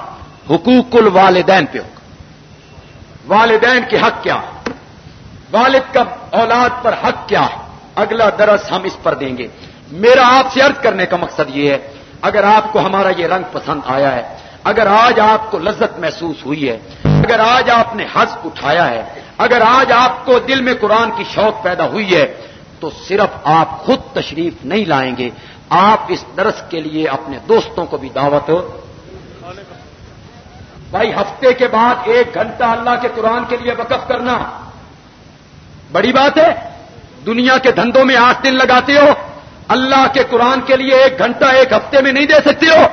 حقوق الوالدین پہ ہوگا۔ والدین کے حق کیا؟ ہے والد کا اولاد پر حق کیا؟ ہے اگلا درس ہم اس پر دیں گے۔ میرا آپ سے عرض کرنے کا مقصد یہ ہے، اگر آپ کو ہمارا یہ رنگ پسند آیا ہے، اگر آج آپ کو لذت محسوس ہوئی ہے، اگر آج آپ نے حز اٹھایا ہے اگر آج آپ کو دل میں قرآن کی شوق پیدا ہوئی ہے، تو صرف آپ خود تشریف نہیں لائیں گے۔ آپ اس درس کے لیے اپنے دوستوں کو بھی دعوت بھائی، ہفتے کے بعد ایک گھنٹہ اللہ کے قرآن کے لیے وقف کرنا۔ بڑی بات ہے۔ دنیا کے دھندوں میں آٹھ دن لگاتے ہو۔ اللہ کے قرآن کے لیے ایک گھنٹہ، ایک ہفتے میں نہیں دے سکتے ہو۔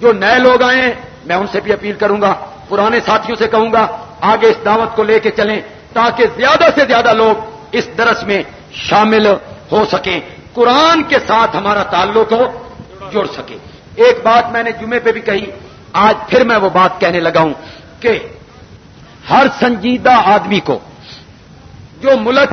جو نئے لوگ آئے ہیں، میں ان سے بھی اپیل کروں گا، پرانے ساتھیوں سے کہوں گا آگے اس دعوت کو لے کے چلیں تاکہ زیادہ سے زیادہ لوگ اس درس میں شامل ہو سکیں، قرآن کے ساتھ ہمارا تعلق ہو، جڑ سکے۔ ایک بات میں نے جمعے پہ بھی کہی، آج پھر میں وہ بات کہنے لگا ہوں کہ ہر سنجیدہ آدمی کو جو ملک